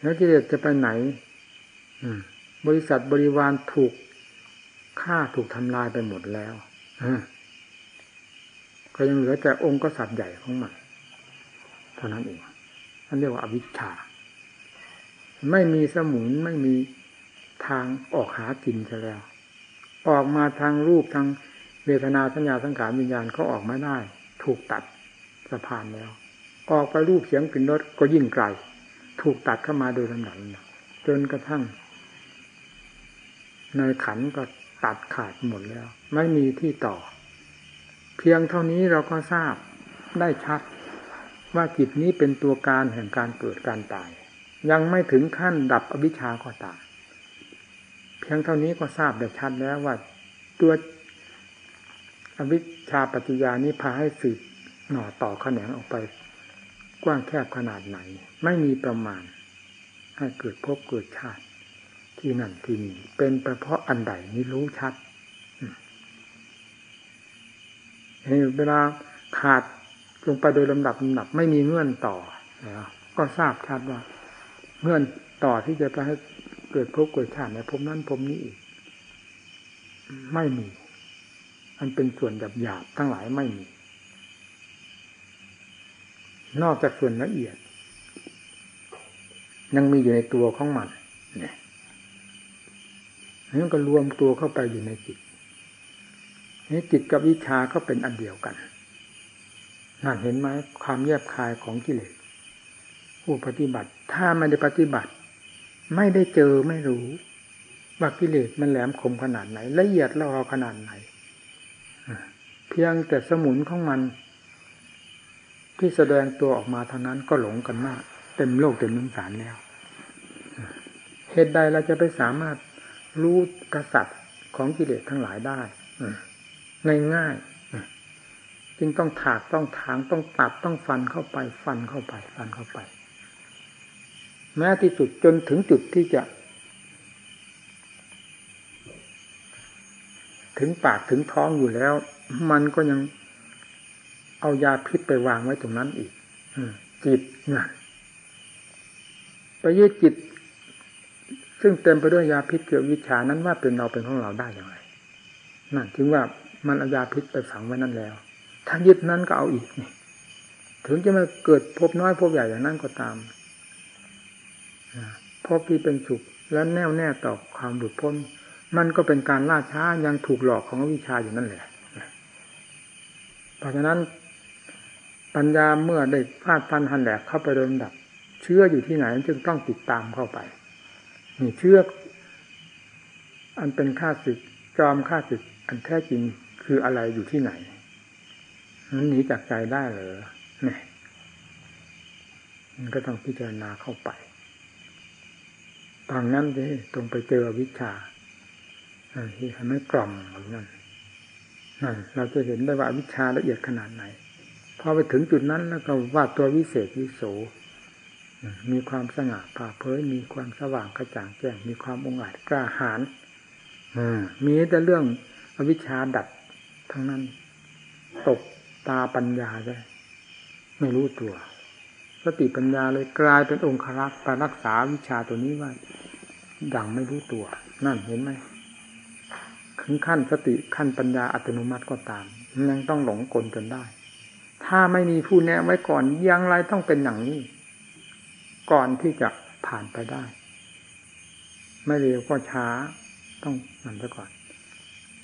แล้วกิเลสจะไปไหน อืม บริษัทบริวารถูกฆ่าถูกทำลายไปหมดแล้วก็ยังเหลือแต่องค์กษัตริย์ใหญ่ของมันเท่านั้นเองท่นเรียกว่าอวิชชา ไม่มีสมุนไม่มี ทางออกหากินจะแล้ว ออกมาทางรูปทางเวทนาสัญญาสังขารวิญญาณเขาออกไม่ได้ ถูกตัดสะพานแล้ว ออกไปรูปเสียงกลิ่นรสก็ยิ่งไกล ถูกตัดเข้ามาโดยลำดับจนกระทั่ง ในขันก็ตัดขาดหมดแล้ว ไม่มีที่ต่อ เพียงเท่านี้เราก็ทราบได้ชัด ว่าจิตนี้เป็นตัวการแห่งการเกิดการตาย ยังไม่ถึงขั้นดับอวิชชาก็ตาม เพียงเท่านี้ก็ทราบได้ชัดแล้วว่า ตัวอวิชชาปัจจยานี้พาให้สืบหน่อต่อแขนงออกไป กว้างแคบขนาดไหน ไม่มีประมาณ ให้เกิดพบเกิดชาติ ที่นั่นที่นี่เป็นเพราะอันใดนี่รู้ชัดเวลาขาดลงไปโดยลำดับลำดับไม่มีเงื่อนต่อก็ทราบชัดว่า เงื่อนต่อที่จะไปให้ เกิดภพเกิดชาติในภพนั้นภพนี้อีก ไม่มี อันเป็นส่วนหยาบหยาบทั้งหลายไม่มี นอกจากส่วนละเอียด ยังมีอยู่ในตัวของมันเนี่ยนั่นก็รวมตัวเข้าไปอยู่ในจิตนี่จิตกับวิชาก็เป็นอันเดียวกันนั่นเห็นไหมความแยบคายของกิเลสผู้ปฏิบัติ ถ้าไม่ได้ปฏิบัติ ไม่ได้เจอไม่รู้ ว่ากิเลสมันแหลมคมขนาดไหน ละเอียดละออขนาดไหน เพียงแต่สมุนของมัน ที่แสดงตัวออกมาเท่านั้นก็หลงกันมาก เต็มโลกเต็มนิสารแล้วเหตุใดเราจะไปสามารถรู้กษัตริย์ของกิเลสทั้งหลายได้ง่ายง่ายจึงต้องถากต้องถางต้องตัดต้องฟันเข้าไป ฟันเข้าไป ฟันเข้าไป แม้ที่สุดจนถึงจุดที่จะ ถึงปากถึงท้องอยู่แล้ว มันก็ยังเอายาพิษไปวางไว้ตรงนั้นอีกจิตงานไปยึดจิต ซึ่งเต็มไปด้วยยาพิษเกี่ยววิชานั้นว่าเป็นเราเป็นของเราได้อย่างไรนั่นถึงว่ามันเอายาพิษไปฝังไว้นั่นแล้ว ถ้ายึดนั้นก็เอาอีกนี่ถึงจะมาเกิดพบน้อยพบใหญ่อย่างนั้นก็ตาม พบที่เป็นสุขและแน่วแน่ต่อความหลุดพ้น มันก็เป็นการล่าช้ายังถูกหลอกของวิชาอยู่นั่นแหละเพราะฉะนั้นปัญญาเมื่อได้ฟาดฟันหันแหลกเข้าไปโดยดับ เชื่ออยู่ที่ไหนจึงต้องติดตามเข้าไปนี่เชืออันเป็นค่าศึกจอมค่าศึกอันแท้จริงคืออะไรอยู่ที่ไหนนั้นหนีจากใจได้เหรอเนี่ยมันก็ต้องพิจารณาเข้าไป ตางนั้นสิตรงไปเจอวิชาที่ทำให้กล่อมเหมือนนั้นนั่นเราจะเห็นได้ว่าวิชาละเอียดขนาดไหนพอไปถึงจุดนั้นแล้วก็ว่าตัววิเศษวิโสมีความสง่าผ่าเผยมีความสว่างกระจ่างแจ้งมีความองอาจกล้าหาญมีแต่เรื่องอวิชชาดัดทั้งนั้น ตกตาปัญญาได้ ไม่รู้ตัว สติปัญญาเลยกลายเป็นองค์ครักษ์รักษาวิชาตัวนี้ไว่า ดังไม่รู้ตัว นั่นเห็นไหมถึงขั้นสติขั้นปัญญาอัตโนมัติก็ตามยังต้องหลงกลจนได้ ถ้าไม่มีผู้แนะไว้ก่อนยังไรต้องเป็นอย่างนี้ ก่อนที่จะผ่านไปได้ ไม่เร็วก็ช้าต้องนั่นไปก่อน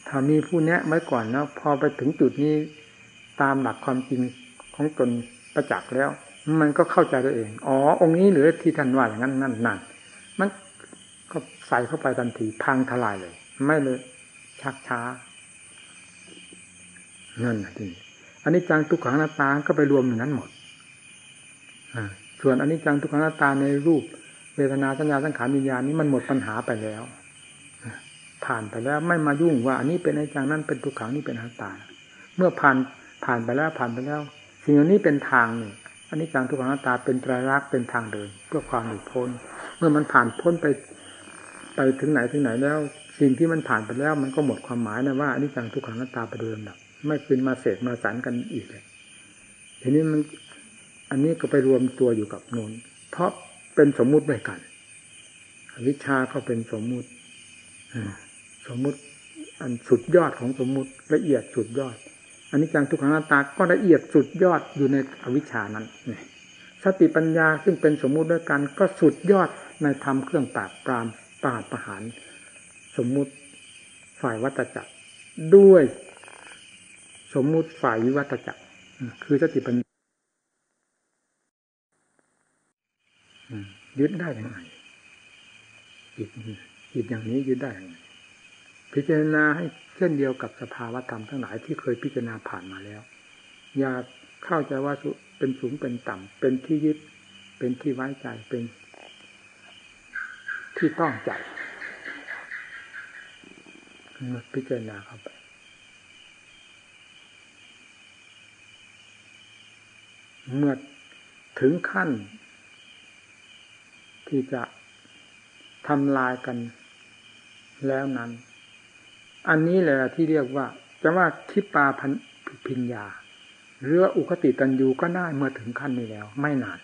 ถ้ามีผู้แนะไว้ก่อนแล้วพอไปถึงจุดนี้ตามหลักความจริงของตนประจักษ์แล้ว มันก็เข้าใจตัวเอง อ๋อ องค์นี้หรือที่ท่านว่าอย่างนั้นนั่นนั่นมัน ใส่เข้าไปทันทีพังทลายเลย ไม่เลยชักช้านั่นนะทีนี้อันนี้จังทุกขังหน้าตาก็ไปรวมอยู่นั้นหมดส่วนอันนี้จังทุกขังหน้าตาในรูป เวทนาสัญญาสังขารวิญญาณนี้มันหมดปัญหาไปแล้วผ่านไปแล้วไม่มายุ่งว่า อันนี้เป็นไอนิจจังนั่นเป็นทุกขังนี่เป็นอนัตตา เมื่อผ่านผ่านไปแล้วผ่านไปแล้ว สิ่งเหล่านี้เป็นทางนี่อันนี้จังทุกขังนัตตาเป็นตรลักษณ์เป็นทางเดิน เพื่อความหลุดพ้น เมื่อมันผ่านพ้นไป ไปถึงไหนถึงไหนแล้ว สิ่งที่มันผ่านไปแล้ว มันก็หมดความหมายนะว่าอันนี้จังทุกขังนัตตาไปเดิมแบบไม่คืนมาเสกมาสานกันอีกเลยทีนี้มันอันนี้ก็ไปรวมตัวอยู่กับนนเพราะเป็นสมมุติด้วยกันวิชาก็เป็นสมมุติสมมุติ อันสุดยอดของสมมุติละเอียดสุดยอดอันนี้จังทุกขังนาตาก็ละเอียดสุดยอดอยู่ในอวิชานั้นสติปัญญาซึ่งเป็นสมมุติด้วยกันก็สุดยอดในธรรมเครื่องปราบปราม ปราบประหาร สมมุติฝ่ายวัตจักรด้วย สมมุติฝ่ายวิวัตจักรคือสติปัญญายึดได้ยังไงจิตจิตอย่างนี้ยึดได้ยังไงพิจารณาให้เช่นเดียวกับสภาวธรรมทั้งหลายที่เคยพิจารณาผ่านมาแล้ว อย่าเข้าใจว่าเป็นสูงเป็นต่ำเป็นที่ยึดเป็นที่ไว้ใจเป็น ที่ต้องใจพิจารณาเข้าไปเมื่อถึงขั้น ที่จะทำลายกันแล้วนั้น อันนี้แหละที่เรียกว่า จะว่าคิปาพันพิญญา หรืออุคติตันยูก็ได้เมื่อถึงขั้นนี้แล้ว ไม่นาน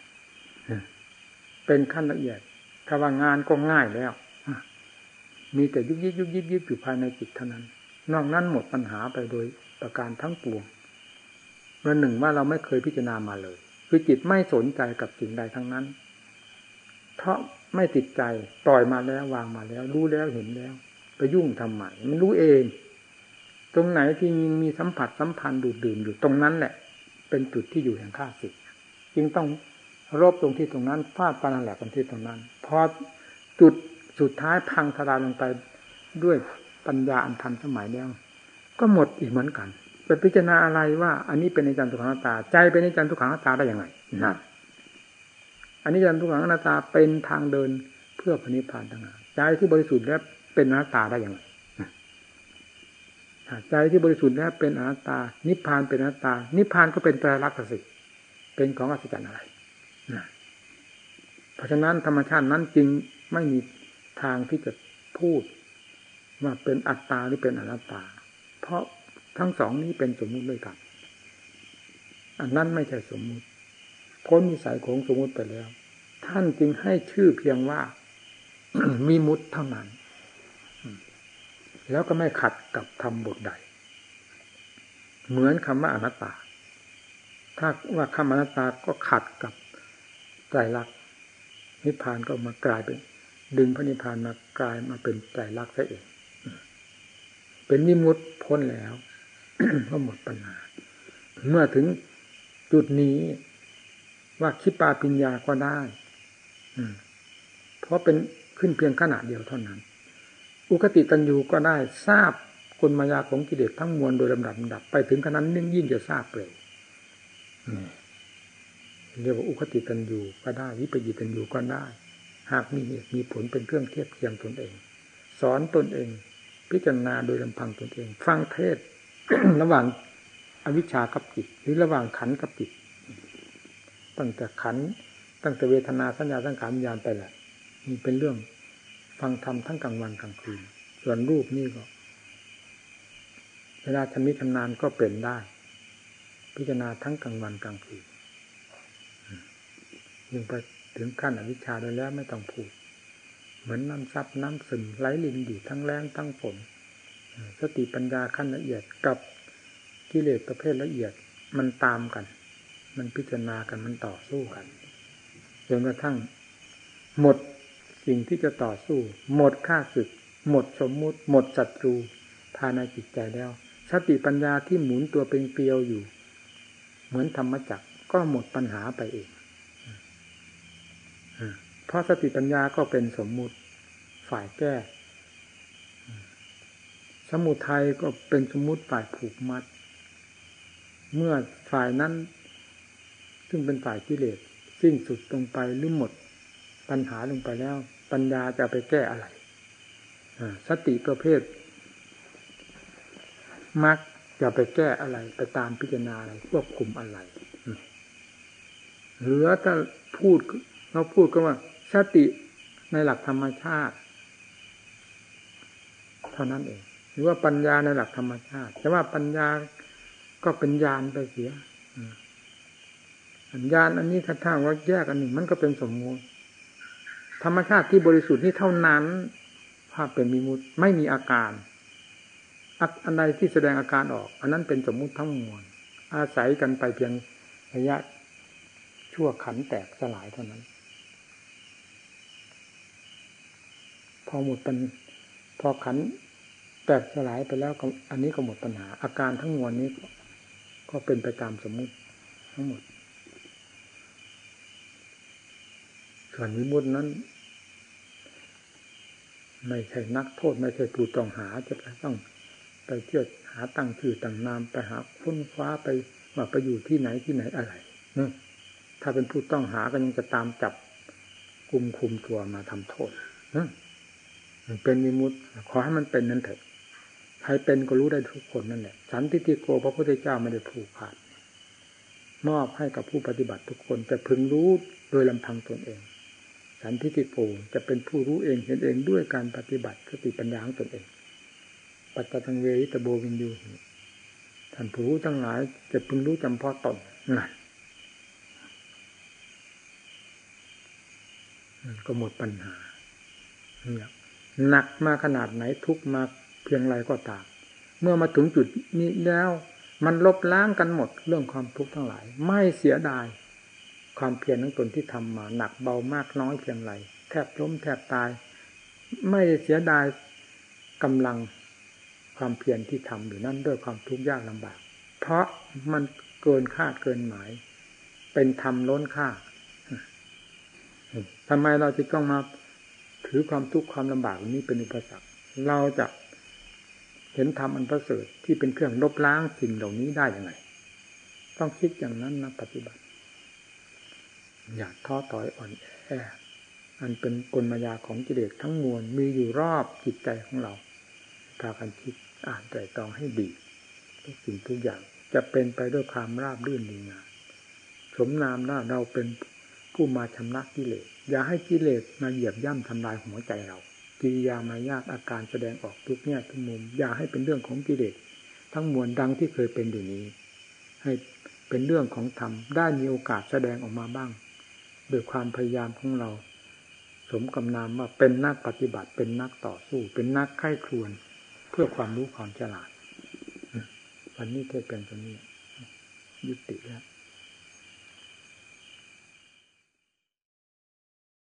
เป็นขั้นละเอียด ถ้าว่างานก็ง่ายแล้ว มีแต่ยุบยิบยุบยิบยิบอยู่ภายในจิตเท่านั้น นอกนั้นหมดปัญหาไปโดยประการทั้งปวงประหนึ่งว่าเราไม่เคยพิจารณามาเลย คือจิตไม่สนใจกับสิ่งใดทั้งนั้น เพราะไม่ติดใจปล่อยมาแล้ววางมาแล้ว รู้แล้วเห็นแล้วไปยุ่งทำไมมันรู้เอง ตรงไหนที่มีสัมผัสสัมพันธ์ดูดดื่มอยู่ตรงนั้นแหละ เป็นจุดที่อยู่แห่งข้าศึกจึงต้อง รบตรงที่ตรงนั้นฟาดปานันแหลกกันที่ตรงนั้นพอจุดสุดท้ายพังทลายลงไปด้วยปัญญาอันทันสมัยแล้วก็หมดอีกเหมือนกันไปพิจารณาอะไรว่า อันนี้เป็นในจันทุกขังตา ใจเป็นในจันทุกขังตาได้อยังไงนั่นอันนี้จันทุกขังตาเป็นทางเดินเพื่อพระนิพพานต่างหากใจที่บริสุทธิ์แล้วเป็นอนัตตาได้อยังไงใจที่บริสุทธิ์แล้วเป็นอนัตตา นิพพานเป็นอนัตตา นิพพานก็เป็นไตรลักษณ์สิเป็นของอัศจรรย์อะไร เพราะฉะนั้นธรรมชาตินั้นจริงไม่มีทางที่จะพูดว่าเป็นอัตตาหรือเป็นอนัตตา เพราะทั้งสองนี้เป็นสมมุติด้วยกันอันนั้นไม่ใช่สมมุติพ้นนิสัยของสมมุติไปแล้ว ท่านจึงให้ชื่อเพียงว่ามีมุตเท่านั้น แล้วก็ไม่ขัดกับธรรมบทใด เหมือนคำว่าอนัตตา ถ้าว่าคำอนัตตาก็ขัดกับ ไตรลักษณ์นิพพานก็มากลายเป็น ดึงพระนิพพานมากลายมาเป็นไตรลักษณ์ซะเองเป็นนิมุตพ้นแล้วก็หมดปัญหาเมื่อถึงจุดนี้ว่าคิปาปิญญาก็ได้เพราะเป็นขึ้นเพียงขนาดเดียวเท่านั้น อุคติตันยูก็ได้ทราบกลมายาของกิเลสทั้งมวลโดยลำดับดับ ไปถึงขนาดนิ่งยิ่งจะทราบเลย เรียกว่าอุคติตันยูก็ได้วิปยิตันอยู่ก็ได้ หากมีเหตุมีผลเป็นเครื่องเทียบเทียมตนเอง สอนตนเอง พิจารณาโดยลำพังตนเอง ฟังเทศ ระหว่างอวิชชากับจิต หรือระหว่างขันกับจิตตั้งแต่ขันตั้งแต่เวทนาสัญญาสังขารวิญญาณไปแหละมีเป็นเรื่องฟังธรรมทั้งกลางวันกลางคืน ส่วนรูปนี่ก็ เวลาชำนิชำนาญก็เป็นได้ พิจารณาทั้งกลางวันกลางคืน ยิ่งไปถึงขั้นอวิชชาแล้วไม่ต้องพูด เหมือนน้ำซับน้ำซึมไหลลินอยู่ทั้งแรงทั้งฝนสติปัญญาขั้นละเอียดกับกิเลสประเภทละเอียดมันตามกัน มันพิจารณากันมันต่อสู้กันจนกระทั่ง หมดสิ่งที่จะต่อสู้ หมดค่าศึก หมดสมมุติ หมดศัตรูภายในจิตใจแล้ว สติปัญญาที่หมุนตัวเป็นเกลียวอยู่ เหมือนธรรมจักรก็หมดปัญหาไปเอง เพราะสติปัญญาก็เป็นสมมุติฝ่ายแก้ สมุทัยก็เป็นสมมุติฝ่ายผูกมัด เมื่อฝ่ายนั้น ซึ่งเป็นฝ่ายกิเลสสิ้นสุดลงไปหรือหมด ปัญหาลงไปแล้ว ปัญญาจะไปแก้อะไรสติประเภทมักจะไปแก้อะไร ไปตามพิจารณาอะไรควบคุมอะไรเหลือถ้าพูดเราพูดก็ว่า สติในหลักธรรมชาติ เท่านั้นเอง หรือว่าปัญญาในหลักธรรมชาติ แต่ว่าปัญญาก็เป็นญาณไปเสียอัญญาณอันนี้ถ้าทาว่าแยกอันหนึ่งมันก็เป็นสมมติธรรมชาติที่บริสุทธิ์นี่เท่านั้นภาพเป็นมีมุตไม่มีอาการอันใดที่แสดงอาการออก อันนั้นเป็นสมมุติทั้งมวลอาศัยกันไปเพียงระยะชั่วขันแตกสลายเท่านั้น พอหมดปัญพอขันแตกสลายไปแล้วอันนี้ก็หมดปัญหา อาการทั้งมวลนี้ก็เป็นไปตามสมมุติทั้งหมด ส่วนวิมุตินั้น ไม่ใช่นักโทษ ไม่ใช่ผู้ต้องหาจะต้องไปเที่ยวหาตั้งชื่อตั้งนามไปหาค้นคว้าไปว่าไปอยู่ที่ไหนที่ไหนอะไรเนี่ยถ้าเป็นผู้ต้องหาก็ยังจะตามจับกุมคุมตัวมาทำโทษนะ เป็นมิมุติขอให้มันเป็นนั่นเถอะใครเป็นก็รู้ได้ทุกคนนั่นแหละสันติติโกพระพุทธเจ้าไม่ได้ผูกขาดมอบให้กับผู้ปฏิบัติทุกคนแต่พึงรู้โดยลำพังตนเอง สันติติโกจะเป็นผู้รู้เองเห็นเองด้วยการปฏิบัติสติปัญญาของตนเอง ปัจจตังเวริตโบวินยูท่านผู้รู้ทั้งหลาย จะพึงรู้จำเพาะตนนั่นก็หมดปัญหาเนี่ย หนักมาขนาดไหนทุกมาเพียงไรก็ตามเมื่อมาถึงจุดนี้แล้ว มันลบล้างกันหมดเรื่องความทุกข์ทั้งหลาย ไม่เสียดาย ความเพียรทั้งตนที่ทำมา หนักเบามากน้อยเพียงไรแทบล้มแทบตาย ไม่เสียดายกำลังความเพียรที่ทำอยู่นั่นด้วยความทุกข์ยากลำบาก เพราะมันเกินคาดเกินหมาย เป็นธรรมล้นค่าทำไมเราจะต้องมา ถือความทุกข์ความลำบากนี้เป็นอุปสรรค เราจะเห็นธรรมอันประเสริฐที่เป็นเครื่องลบล้างสิ่งเหล่านี้ได้ยังไง ต้องคิดอย่างนั้นนะปฏิบัติ อย่าท้อถอยอ่อนแออันเป็นกลมายาของกิเลสทั้งมวลมีอยู่รอบจิตใจของเราพากันคิดอ่านใจตองให้ดีทุกสิ่งทุกอย่างจะเป็นไปด้วยความราบรื่นดีงามสมนามหน้าเราเป็นผู้มาชำระกิเลส อย่าให้กิเลสมาเหยียบย่ำทำลายหัวใจเรากิริยามายากอาการแสดงออกทุกแง่ทุกมุม อย่าให้เป็นเรื่องของกิเลสทั้งมวลดังที่เคยเป็นอยู่นี้ ให้เป็นเรื่องของธรรมได้มีโอกาสแสดงออกมาบ้างโดยความพยายามของเรา สมกำนามว่าเป็นนักปฏิบัติเป็นนักต่อสู้ เป็นนักไข้ครวนเพื่อความรู้ความฉลาดวันนี้เทศเป็นตัวนี้ ยุติแล้ว